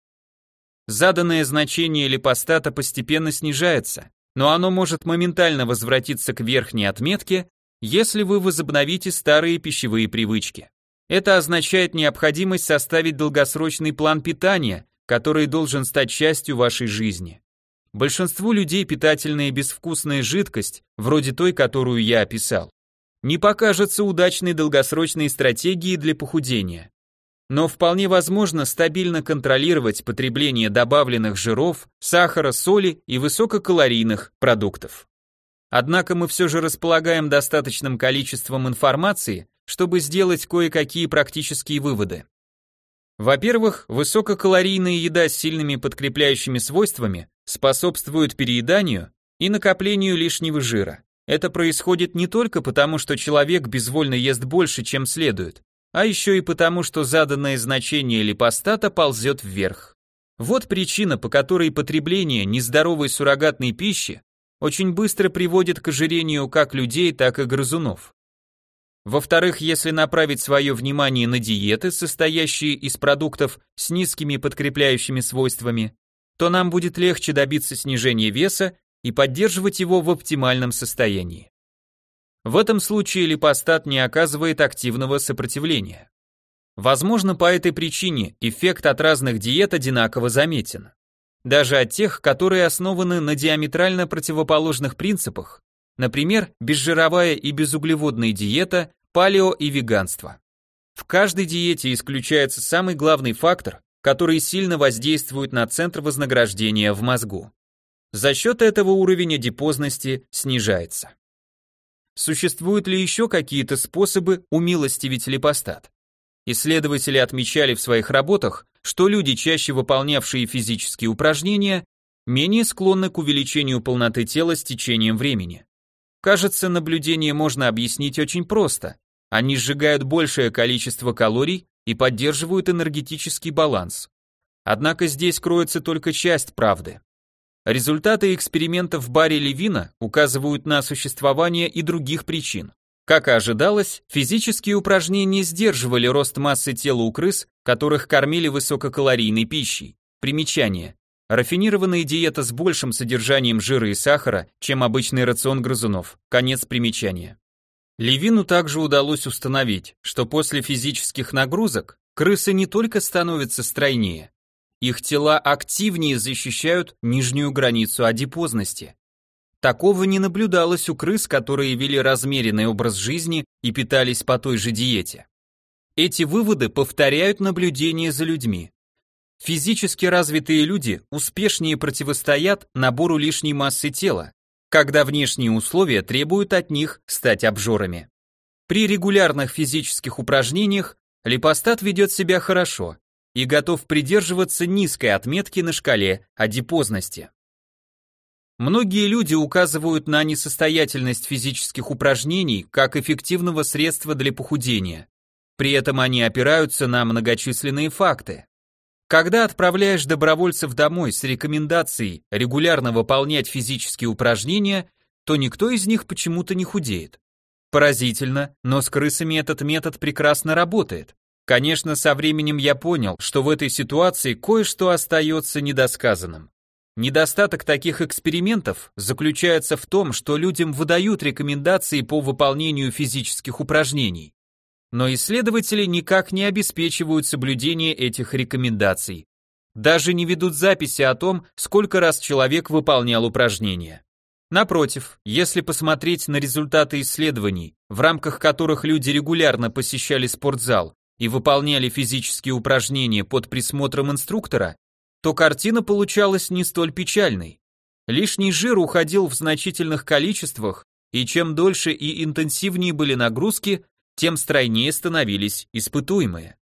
Заданное значение липостата постепенно снижается, но оно может моментально возвратиться к верхней отметке, если вы возобновите старые пищевые привычки. Это означает необходимость составить долгосрочный план питания, который должен стать частью вашей жизни. Большинству людей питательная безвкусная жидкость, вроде той, которую я описал, не покажется удачной долгосрочной стратегией для похудения. Но вполне возможно стабильно контролировать потребление добавленных жиров, сахара, соли и высококалорийных продуктов. Однако мы все же располагаем достаточным количеством информации, чтобы сделать кое-какие практические выводы. Во-первых, высококалорийная еда с сильными подкрепляющими свойствами способствует перееданию и накоплению лишнего жира. Это происходит не только потому, что человек безвольно ест больше, чем следует, а еще и потому, что заданное значение липостата ползет вверх. Вот причина, по которой потребление нездоровой суррогатной пищи очень быстро приводит к ожирению как людей, так и грызунов. Во-вторых, если направить свое внимание на диеты, состоящие из продуктов с низкими подкрепляющими свойствами, то нам будет легче добиться снижения веса и поддерживать его в оптимальном состоянии. В этом случае липостат не оказывает активного сопротивления. Возможно, по этой причине эффект от разных диет одинаково заметен. даже от тех, которые основаны на диаметрально противоположных принципах, например, безжировая и безуглеводная диета, палео и веганство. В каждой диете исключается самый главный фактор, который сильно воздействует на центр вознаграждения в мозгу. За счет этого уровень адипозности снижается. Существуют ли еще какие-то способы умилостивить липостат? Исследователи отмечали в своих работах, что люди, чаще выполнявшие физические упражнения, менее склонны к увеличению полноты тела с течением времени. Кажется, наблюдение можно объяснить очень просто. Они сжигают большее количество калорий и поддерживают энергетический баланс. Однако здесь кроется только часть правды. Результаты экспериментов Барри Левина указывают на существование и других причин. Как и ожидалось, физические упражнения сдерживали рост массы тела у крыс, которых кормили высококалорийной пищей. Примечание. Рафинированная диета с большим содержанием жира и сахара, чем обычный рацион грызунов. Конец примечания. Левину также удалось установить, что после физических нагрузок крысы не только становятся стройнее, их тела активнее защищают нижнюю границу адипозности. Такого не наблюдалось у крыс, которые вели размеренный образ жизни и питались по той же диете. Эти выводы повторяют наблюдения за людьми. Физически развитые люди успешнее противостоят набору лишней массы тела, когда внешние условия требуют от них стать обжорами. При регулярных физических упражнениях липостат ведет себя хорошо, и готов придерживаться низкой отметки на шкале адипозности. Многие люди указывают на несостоятельность физических упражнений как эффективного средства для похудения. При этом они опираются на многочисленные факты. Когда отправляешь добровольцев домой с рекомендацией регулярно выполнять физические упражнения, то никто из них почему-то не худеет. Поразительно, но с крысами этот метод прекрасно работает. Конечно, со временем я понял, что в этой ситуации кое-что остается недосказанным. Недостаток таких экспериментов заключается в том, что людям выдают рекомендации по выполнению физических упражнений. Но исследователи никак не обеспечивают соблюдение этих рекомендаций. Даже не ведут записи о том, сколько раз человек выполнял упражнения. Напротив, если посмотреть на результаты исследований, в рамках которых люди регулярно посещали спортзал, и выполняли физические упражнения под присмотром инструктора, то картина получалась не столь печальной. Лишний жир уходил в значительных количествах, и чем дольше и интенсивнее были нагрузки, тем стройнее становились испытуемые.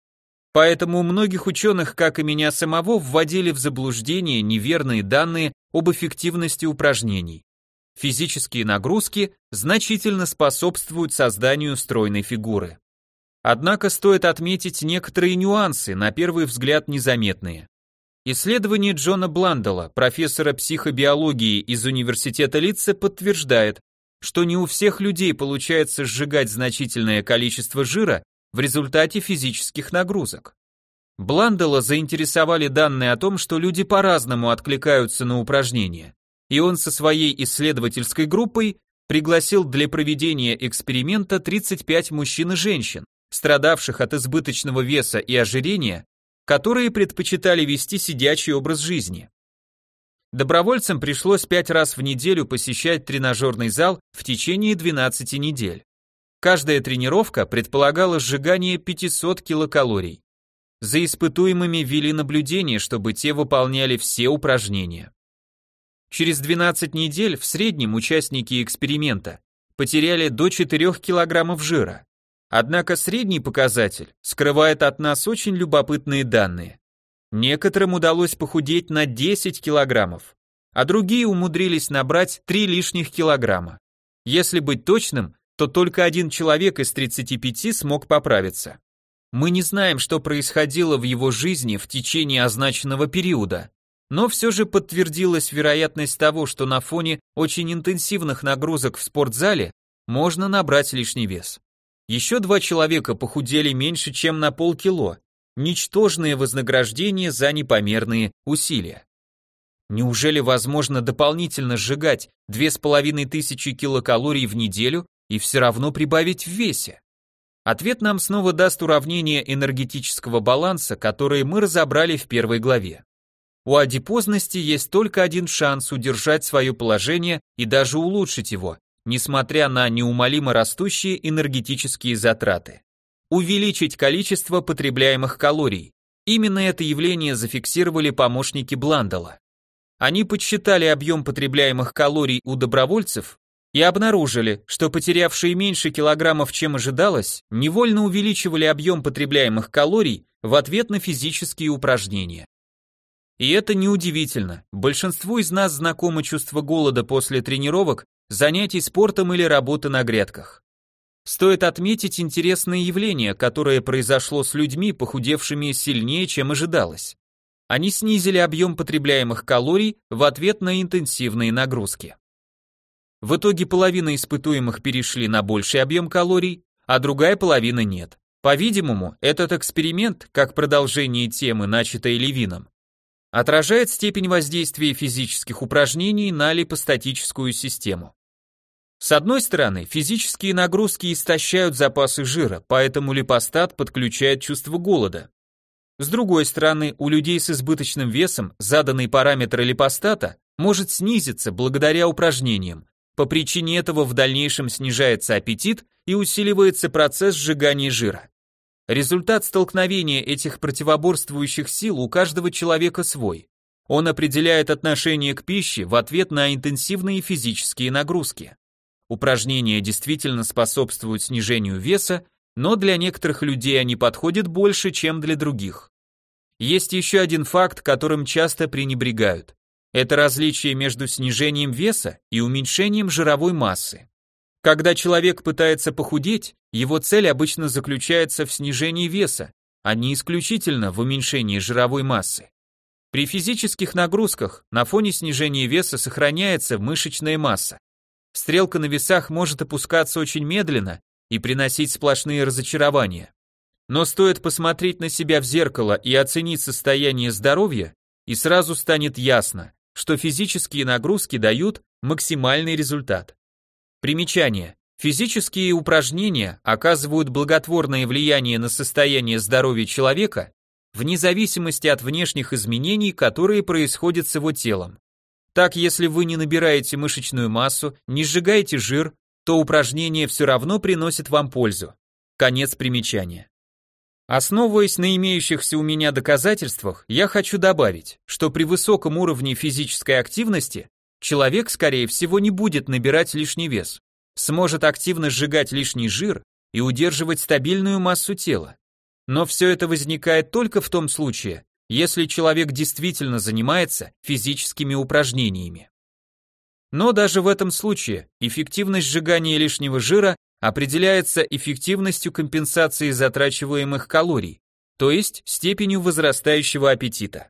Поэтому многих ученых, как и меня самого, вводили в заблуждение неверные данные об эффективности упражнений. Физические нагрузки значительно способствуют созданию стройной фигуры. Однако стоит отметить некоторые нюансы, на первый взгляд незаметные. Исследование Джона Бландела, профессора психобиологии из университета Литца, подтверждает, что не у всех людей получается сжигать значительное количество жира в результате физических нагрузок. Бландела заинтересовали данные о том, что люди по-разному откликаются на упражнения, и он со своей исследовательской группой пригласил для проведения эксперимента 35 мужчин и женщин, страдавших от избыточного веса и ожирения, которые предпочитали вести сидячий образ жизни. Добровольцам пришлось пять раз в неделю посещать тренажерный зал в течение 12 недель. Каждая тренировка предполагала сжигание 500 килокалорий. За испытуемыми вели наблюдение, чтобы те выполняли все упражнения. Через 12 недель в среднем участники эксперимента потеряли до 4 килограммов жира. Однако средний показатель скрывает от нас очень любопытные данные. Некоторым удалось похудеть на 10 килограммов, а другие умудрились набрать 3 лишних килограмма. Если быть точным, то только один человек из 35 смог поправиться. Мы не знаем, что происходило в его жизни в течение означенного периода, но все же подтвердилась вероятность того, что на фоне очень интенсивных нагрузок в спортзале можно набрать лишний вес. Еще два человека похудели меньше, чем на полкило. Ничтожное вознаграждение за непомерные усилия. Неужели возможно дополнительно сжигать 2500 килокалорий в неделю и все равно прибавить в весе? Ответ нам снова даст уравнение энергетического баланса, которое мы разобрали в первой главе. у адипозности есть только один шанс удержать свое положение и даже улучшить его, несмотря на неумолимо растущие энергетические затраты. Увеличить количество потребляемых калорий. Именно это явление зафиксировали помощники Бландала. Они подсчитали объем потребляемых калорий у добровольцев и обнаружили, что потерявшие меньше килограммов, чем ожидалось, невольно увеличивали объем потребляемых калорий в ответ на физические упражнения. И это неудивительно. Большинству из нас знакомо чувство голода после тренировок, занятий спортом или работы на грядках. Стоит отметить интересное явление, которое произошло с людьми, похудевшими сильнее, чем ожидалось. Они снизили объем потребляемых калорий в ответ на интенсивные нагрузки. В итоге половина испытуемых перешли на больший объем калорий, а другая половина нет. По-видимому, этот эксперимент, как продолжение темы, начатой Левином, отражает степень воздействия физических упражнений на липостатическую систему. С одной стороны, физические нагрузки истощают запасы жира, поэтому липостат подключает чувство голода. С другой стороны, у людей с избыточным весом заданный параметр липостата может снизиться благодаря упражнениям. По причине этого в дальнейшем снижается аппетит и усиливается процесс сжигания жира. Результат столкновения этих противоборствующих сил у каждого человека свой. Он определяет отношение к пище в ответ на интенсивные физические нагрузки. Упражнения действительно способствуют снижению веса, но для некоторых людей они подходят больше, чем для других. Есть еще один факт, которым часто пренебрегают. Это различие между снижением веса и уменьшением жировой массы. Когда человек пытается похудеть, его цель обычно заключается в снижении веса, а не исключительно в уменьшении жировой массы. При физических нагрузках на фоне снижения веса сохраняется мышечная масса. Стрелка на весах может опускаться очень медленно и приносить сплошные разочарования. Но стоит посмотреть на себя в зеркало и оценить состояние здоровья, и сразу станет ясно, что физические нагрузки дают максимальный результат. Примечание. Физические упражнения оказывают благотворное влияние на состояние здоровья человека вне зависимости от внешних изменений, которые происходят с его телом. Так, если вы не набираете мышечную массу, не сжигаете жир, то упражнение все равно приносит вам пользу. Конец примечания. Основываясь на имеющихся у меня доказательствах, я хочу добавить, что при высоком уровне физической активности человек, скорее всего, не будет набирать лишний вес, сможет активно сжигать лишний жир и удерживать стабильную массу тела. Но все это возникает только в том случае, если человек действительно занимается физическими упражнениями. Но даже в этом случае эффективность сжигания лишнего жира определяется эффективностью компенсации затрачиваемых калорий, то есть степенью возрастающего аппетита.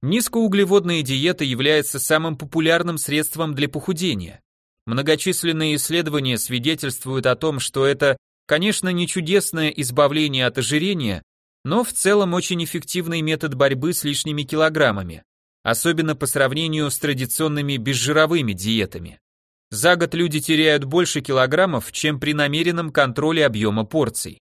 Низкоуглеводная диета является самым популярным средством для похудения. Многочисленные исследования свидетельствуют о том, что это, конечно, не чудесное избавление от ожирения, но в целом очень эффективный метод борьбы с лишними килограммами, особенно по сравнению с традиционными безжировыми диетами. За год люди теряют больше килограммов, чем при намеренном контроле объема порций.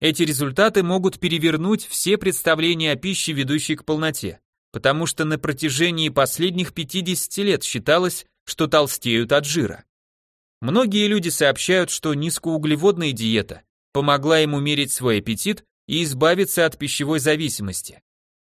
Эти результаты могут перевернуть все представления о пище, ведущей к полноте потому что на протяжении последних 50 лет считалось, что толстеют от жира. Многие люди сообщают, что низкоуглеводная диета помогла им умерить свой аппетит и избавиться от пищевой зависимости.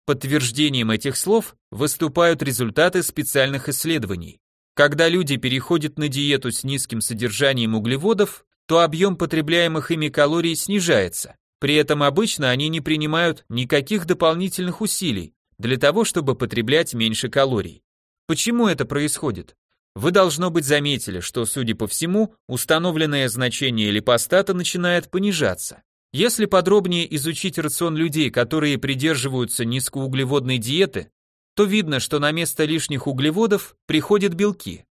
Подтверждением этих слов выступают результаты специальных исследований. Когда люди переходят на диету с низким содержанием углеводов, то объем потребляемых ими калорий снижается. При этом обычно они не принимают никаких дополнительных усилий, для того, чтобы потреблять меньше калорий. Почему это происходит? Вы должно быть заметили, что, судя по всему, установленное значение липостата начинает понижаться. Если подробнее изучить рацион людей, которые придерживаются низкоуглеводной диеты, то видно, что на место лишних углеводов приходят белки.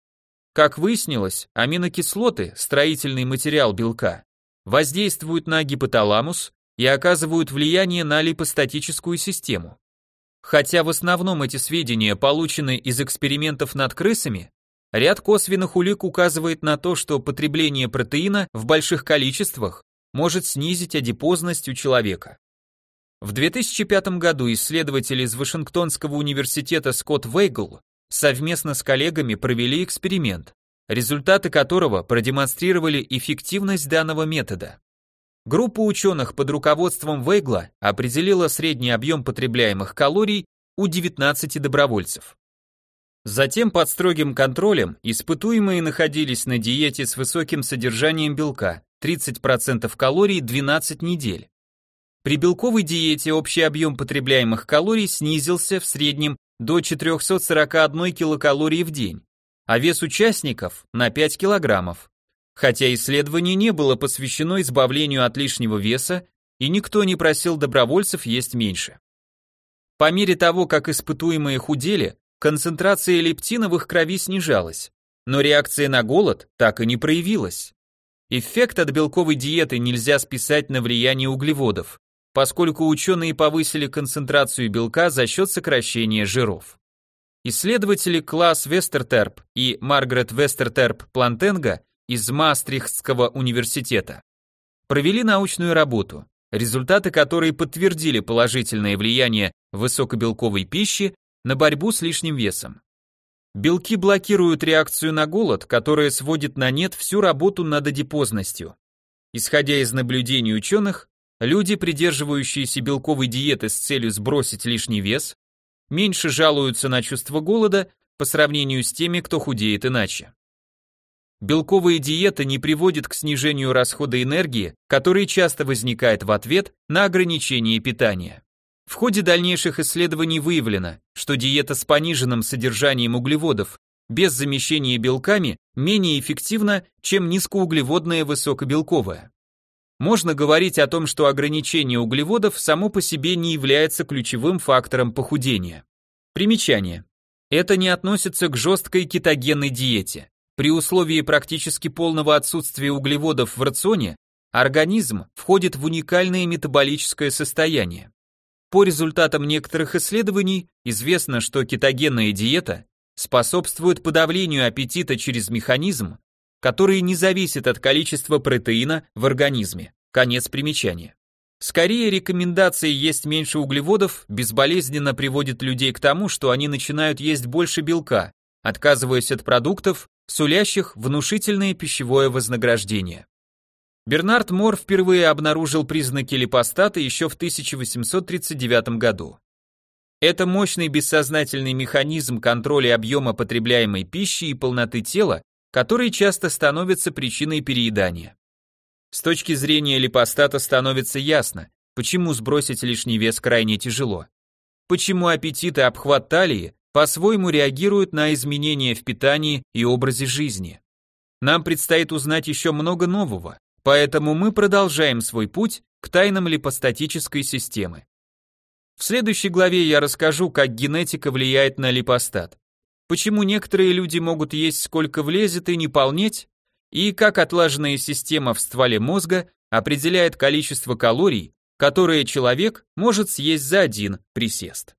Как выяснилось, аминокислоты, строительный материал белка, воздействуют на гипоталамус и оказывают влияние на липостатическую систему. Хотя в основном эти сведения получены из экспериментов над крысами, ряд косвенных улик указывает на то, что потребление протеина в больших количествах может снизить адипозность у человека. В 2005 году исследователь из Вашингтонского университета Скотт Вейгл совместно с коллегами провели эксперимент, результаты которого продемонстрировали эффективность данного метода. Группа ученых под руководством Вейгла определила средний объем потребляемых калорий у 19 добровольцев. Затем под строгим контролем испытуемые находились на диете с высоким содержанием белка 30% калорий 12 недель. При белковой диете общий объем потребляемых калорий снизился в среднем до 441 килокалории в день, а вес участников на 5 килограммов хотя исследование не было посвящено избавлению от лишнего веса, и никто не просил добровольцев есть меньше. По мере того, как испытуемые худели, концентрация лептина в их крови снижалась, но реакция на голод так и не проявилась. Эффект от белковой диеты нельзя списать на влияние углеводов, поскольку ученые повысили концентрацию белка за счет сокращения жиров. Исследователи Класс Вестертерп и Маргарет Вестертерп Плантенга из Маастрихтского университета. Провели научную работу, результаты которой подтвердили положительное влияние высокобелковой пищи на борьбу с лишним весом. Белки блокируют реакцию на голод, которая сводит на нет всю работу над адипозностью. Исходя из наблюдений ученых, люди, придерживающиеся белковой диеты с целью сбросить лишний вес, меньше жалуются на чувство голода по сравнению с теми, кто худеет иначе. Белковая диета не приводит к снижению расхода энергии, который часто возникает в ответ на ограничение питания. В ходе дальнейших исследований выявлено, что диета с пониженным содержанием углеводов без замещения белками менее эффективна, чем низкоуглеводная высокобелковая. Можно говорить о том, что ограничение углеводов само по себе не является ключевым фактором похудения. Примечание. Это не относится к жесткой кетогенной диете. При условии практически полного отсутствия углеводов в рационе организм входит в уникальное метаболическое состояние. По результатам некоторых исследований известно, что кетогенная диета способствует подавлению аппетита через механизм, который не зависит от количества протеина в организме. Конец примечания. Скорее, рекомендация есть меньше углеводов безболезненно приводит людей к тому, что они начинают есть больше белка, отказываясь от продуктов, сулящих внушительное пищевое вознаграждение. Бернард Мор впервые обнаружил признаки липостата еще в 1839 году. Это мощный бессознательный механизм контроля объема потребляемой пищи и полноты тела, который часто становится причиной переедания. С точки зрения липостата становится ясно, почему сбросить лишний вес крайне тяжело. Почему аппетит и обхват талии по-своему реагируют на изменения в питании и образе жизни. Нам предстоит узнать еще много нового, поэтому мы продолжаем свой путь к тайнам липостатической системы. В следующей главе я расскажу, как генетика влияет на липостат, почему некоторые люди могут есть сколько влезет и не полнеть, и как отлаженная система в стволе мозга определяет количество калорий, которые человек может съесть за один присест.